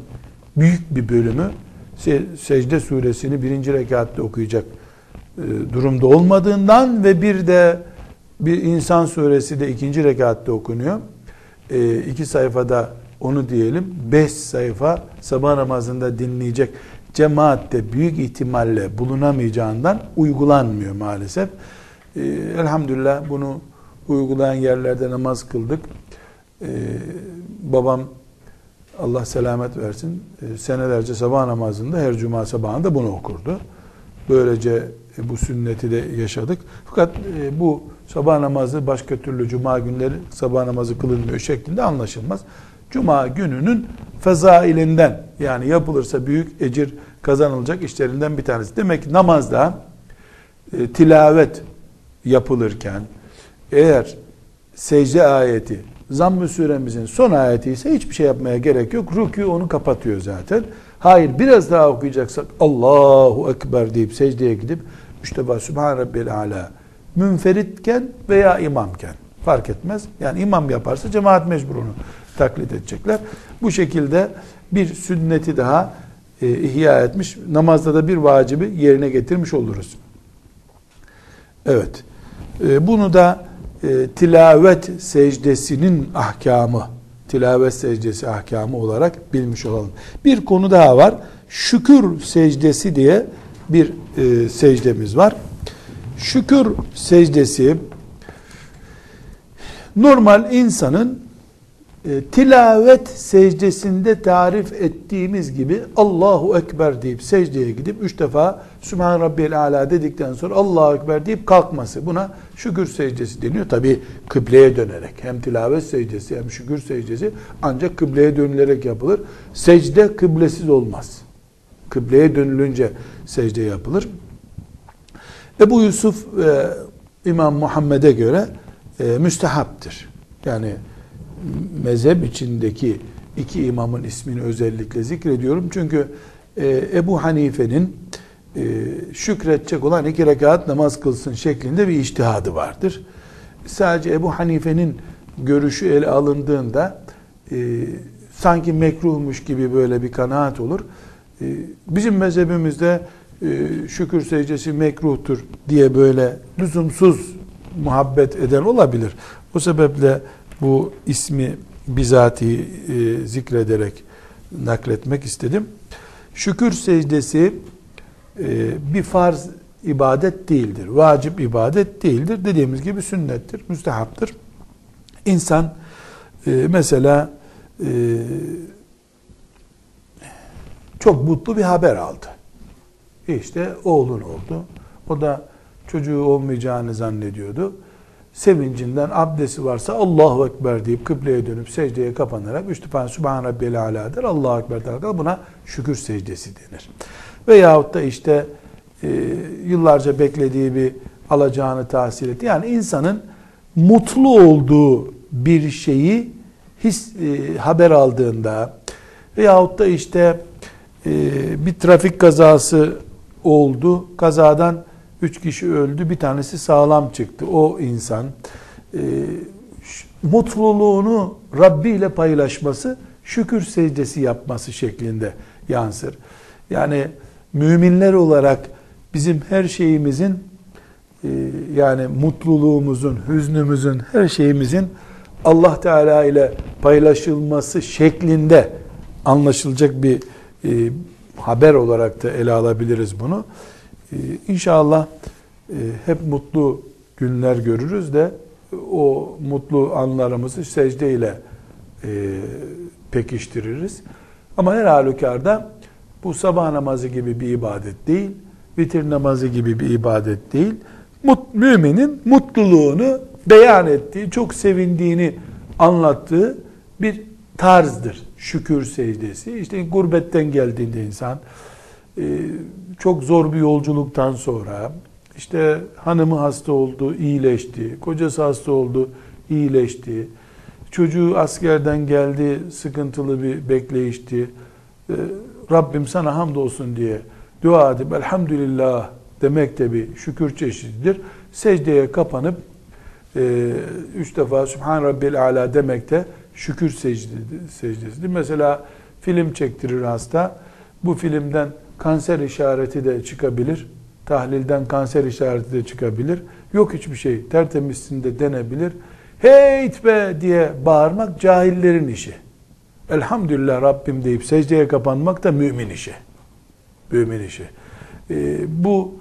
büyük bir bölümü secde suresini birinci rekatta okuyacak e, durumda olmadığından ve bir de bir insan suresi de ikinci rekatta okunuyor. E, iki sayfada onu diyelim. Beş sayfa sabah namazında dinleyecek cemaatte büyük ihtimalle bulunamayacağından uygulanmıyor maalesef. Ee, elhamdülillah bunu uygulayan yerlerde namaz kıldık. Ee, babam Allah selamet versin e, senelerce sabah namazında her cuma sabahında bunu okurdu. Böylece e, bu sünneti de yaşadık. Fakat e, bu sabah namazı başka türlü cuma günleri sabah namazı kılınmıyor şeklinde anlaşılmaz. Cuma gününün fezailinden yani yapılırsa büyük ecir kazanılacak işlerinden bir tanesi. Demek ki namazda tilavet yapılırken eğer secde ayeti zamm-ı suremizin son ayeti ise hiçbir şey yapmaya gerek yok. Rükû onu kapatıyor zaten. Hayır biraz daha okuyacaksak Allahu Ekber deyip secdeye gidip işte bak Sübhan Rabbil Ala münferitken veya imamken fark etmez. Yani imam yaparsa cemaat mecbur onu taklit edecekler. Bu şekilde bir sünneti daha e, ihya etmiş. Namazda da bir vacibi yerine getirmiş oluruz. Evet. E, bunu da e, tilavet secdesinin ahkamı, tilavet secdesi ahkamı olarak bilmiş olalım. Bir konu daha var. Şükür secdesi diye bir e, secdemiz var. Şükür secdesi normal insanın e, tilavet secdesinde tarif ettiğimiz gibi Allahu Ekber deyip secdeye gidip üç defa Sübhan Rabbiyel Ala dedikten sonra Allahu Ekber deyip kalkması buna şükür secdesi deniyor. Tabi kıbleye dönerek hem tilavet secdesi hem şükür secdesi ancak kıbleye dönülerek yapılır. Secde kıblesiz olmaz. Kıbleye dönülünce secde yapılır. Ebu Yusuf e, İmam Muhammed'e göre e, müstehaptır. Yani mezhep içindeki iki imamın ismini özellikle zikrediyorum. Çünkü e, Ebu Hanife'nin e, şükredecek olan iki rekat namaz kılsın şeklinde bir iştihadı vardır. Sadece Ebu Hanife'nin görüşü ele alındığında e, sanki mekruhmuş gibi böyle bir kanaat olur. E, bizim mezhebimizde e, şükür secdesi mekruhtur diye böyle lüzumsuz muhabbet eden olabilir. O sebeple bu ismi bizatihi e, zikrederek nakletmek istedim. Şükür secdesi bir farz ibadet değildir. Vacip ibadet değildir. Dediğimiz gibi sünnettir, müstehaptır. İnsan e, mesela e, çok mutlu bir haber aldı. İşte oğlun oldu. O da çocuğu olmayacağını zannediyordu sevincinden abdesti varsa Allahu Ekber deyip kıbleye dönüp secdeye kapanarak üç defa Sübhan Rabbiyel Ala der. Allahu Ekber der. Buna şükür secdesi denir. Veyahut da işte e, yıllarca beklediği bir alacağını tahsil etti. Yani insanın mutlu olduğu bir şeyi his, e, haber aldığında veyahut da işte e, bir trafik kazası oldu. Kazadan Üç kişi öldü, bir tanesi sağlam çıktı. O insan e, mutluluğunu Rabbi ile paylaşması, şükür secdesi yapması şeklinde yansır. Yani müminler olarak bizim her şeyimizin e, yani mutluluğumuzun, hüznümüzün, her şeyimizin Allah Teala ile paylaşılması şeklinde anlaşılacak bir e, haber olarak da ele alabiliriz bunu. Ee, inşallah e, hep mutlu günler görürüz de o mutlu anlarımızı secde ile e, pekiştiririz. Ama her halükarda Bu sabah namazı gibi bir ibadet değil, vitir namazı gibi bir ibadet değil. Müminin mutluluğunu beyan ettiği, çok sevindiğini anlattığı bir tarzdır. Şükür secdesi. İşte gurbetten geldiğinde insan e, çok zor bir yolculuktan sonra işte hanımı hasta oldu, iyileşti. Kocası hasta oldu, iyileşti. Çocuğu askerden geldi, sıkıntılı bir bekleyişti. Rabbim sana hamdolsun diye dua edip elhamdülillah demek de bir şükür çeşididir. Secdeye kapanıp e, üç defa Sübhan Rabbil Ala demek de şükür secdesidir. Mesela film çektirir hasta. Bu filmden kanser işareti de çıkabilir. Tahlilden kanser işareti de çıkabilir. Yok hiçbir şey. Tertemizsin de denebilir. Heyt be diye bağırmak cahillerin işi. Elhamdülillah Rabbim deyip secdeye kapanmak da mümin işi. Mümin işi. Ee, bu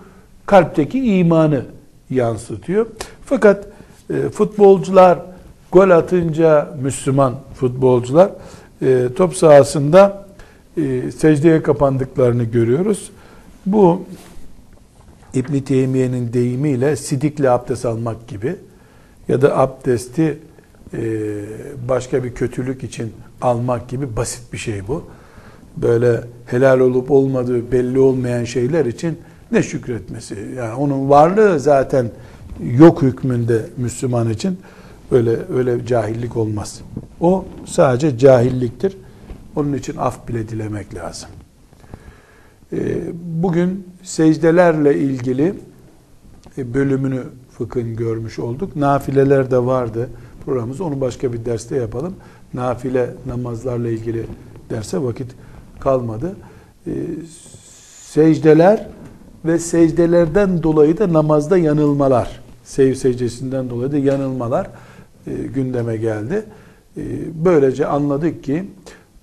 kalpteki imanı yansıtıyor. Fakat e, futbolcular gol atınca Müslüman futbolcular e, top sahasında e, secdeye kapandıklarını görüyoruz. Bu İbn Teymiye'nin deyimiyle sidikle abdest almak gibi ya da abdesti e, başka bir kötülük için almak gibi basit bir şey bu. Böyle helal olup olmadığı belli olmayan şeyler için ne şükretmesi? Yani onun varlığı zaten yok hükmünde Müslüman için öyle öyle cahillik olmaz. O sadece cahilliktir. Onun için af bile dilemek lazım. Ee, bugün secdelerle ilgili e, bölümünü fıkhın görmüş olduk. Nafileler de vardı programımız. Onu başka bir derste yapalım. Nafile namazlarla ilgili derse vakit kalmadı. Ee, secdeler ve secdelerden dolayı da namazda yanılmalar, sev secdesinden dolayı da yanılmalar e, gündeme geldi. E, böylece anladık ki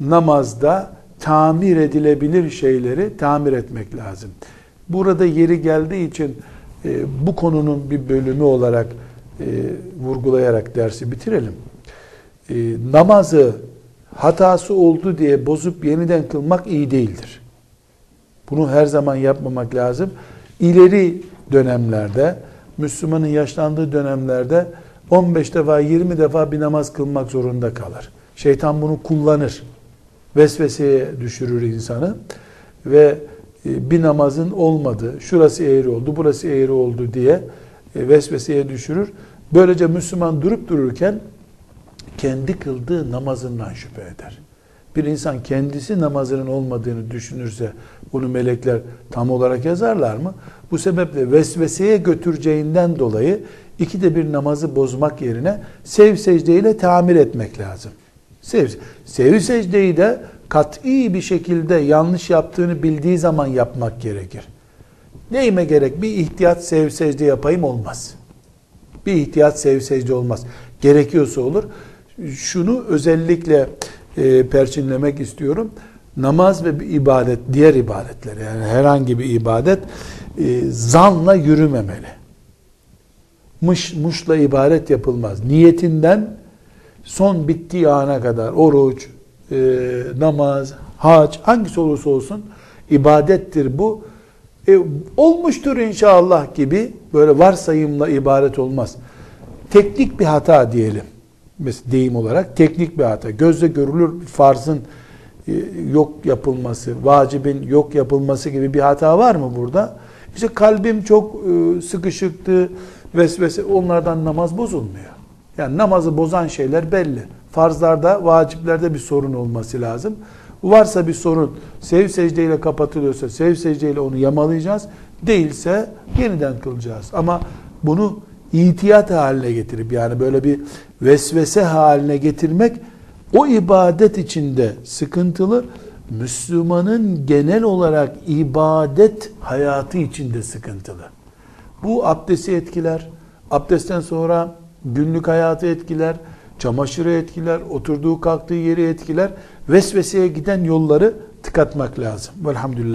namazda tamir edilebilir şeyleri tamir etmek lazım. Burada yeri geldiği için e, bu konunun bir bölümü olarak e, vurgulayarak dersi bitirelim. E, namazı hatası oldu diye bozup yeniden kılmak iyi değildir. Bunu her zaman yapmamak lazım. İleri dönemlerde, Müslümanın yaşlandığı dönemlerde 15 defa 20 defa bir namaz kılmak zorunda kalır. Şeytan bunu kullanır vesveseye düşürür insanı ve e, bir namazın olmadı, şurası eğri oldu, burası eğri oldu diye e, vesveseye düşürür. Böylece Müslüman durup dururken kendi kıldığı namazından şüphe eder. Bir insan kendisi namazının olmadığını düşünürse bunu melekler tam olarak yazarlar mı? Bu sebeple vesveseye götüreceğinden dolayı ikide bir namazı bozmak yerine sev secdeyle tamir etmek lazım. Sev, sev secdeyi de kat'i bir şekilde yanlış yaptığını bildiği zaman yapmak gerekir. Neyime gerek? Bir ihtiyat sev secde yapayım olmaz. Bir ihtiyat sev secde olmaz. Gerekiyorsa olur. Şunu özellikle e, perçinlemek istiyorum. Namaz ve bir ibadet, diğer ibadetler yani herhangi bir ibadet e, zanla yürümemeli. Mış, muşla ibadet yapılmaz. Niyetinden son bittiği ana kadar oruç, e, namaz, hac hangisi olursa olsun ibadettir bu. E, olmuştur inşallah gibi böyle varsayımla ibaret olmaz. Teknik bir hata diyelim. Deyim olarak teknik bir hata. Gözle görülür farzın e, yok yapılması, vacibin yok yapılması gibi bir hata var mı burada? İşte kalbim çok e, sıkışıktı, vesvese onlardan namaz bozulmuyor. Yani namazı bozan şeyler belli. Farzlarda, vaciplerde bir sorun olması lazım. Varsa bir sorun, sev secdeyle kapatılıyorsa sev secdeyle onu yamalayacağız. Değilse yeniden kılacağız. Ama bunu itiyat haline getirip yani böyle bir vesvese haline getirmek o ibadet içinde sıkıntılı. Müslümanın genel olarak ibadet hayatı içinde sıkıntılı. Bu abdesti etkiler. Abdestten sonra günlük hayatı etkiler, çamaşırı etkiler, oturduğu kalktığı yeri etkiler. Vesveseye giden yolları tıkatmak lazım. Velhamdülillah.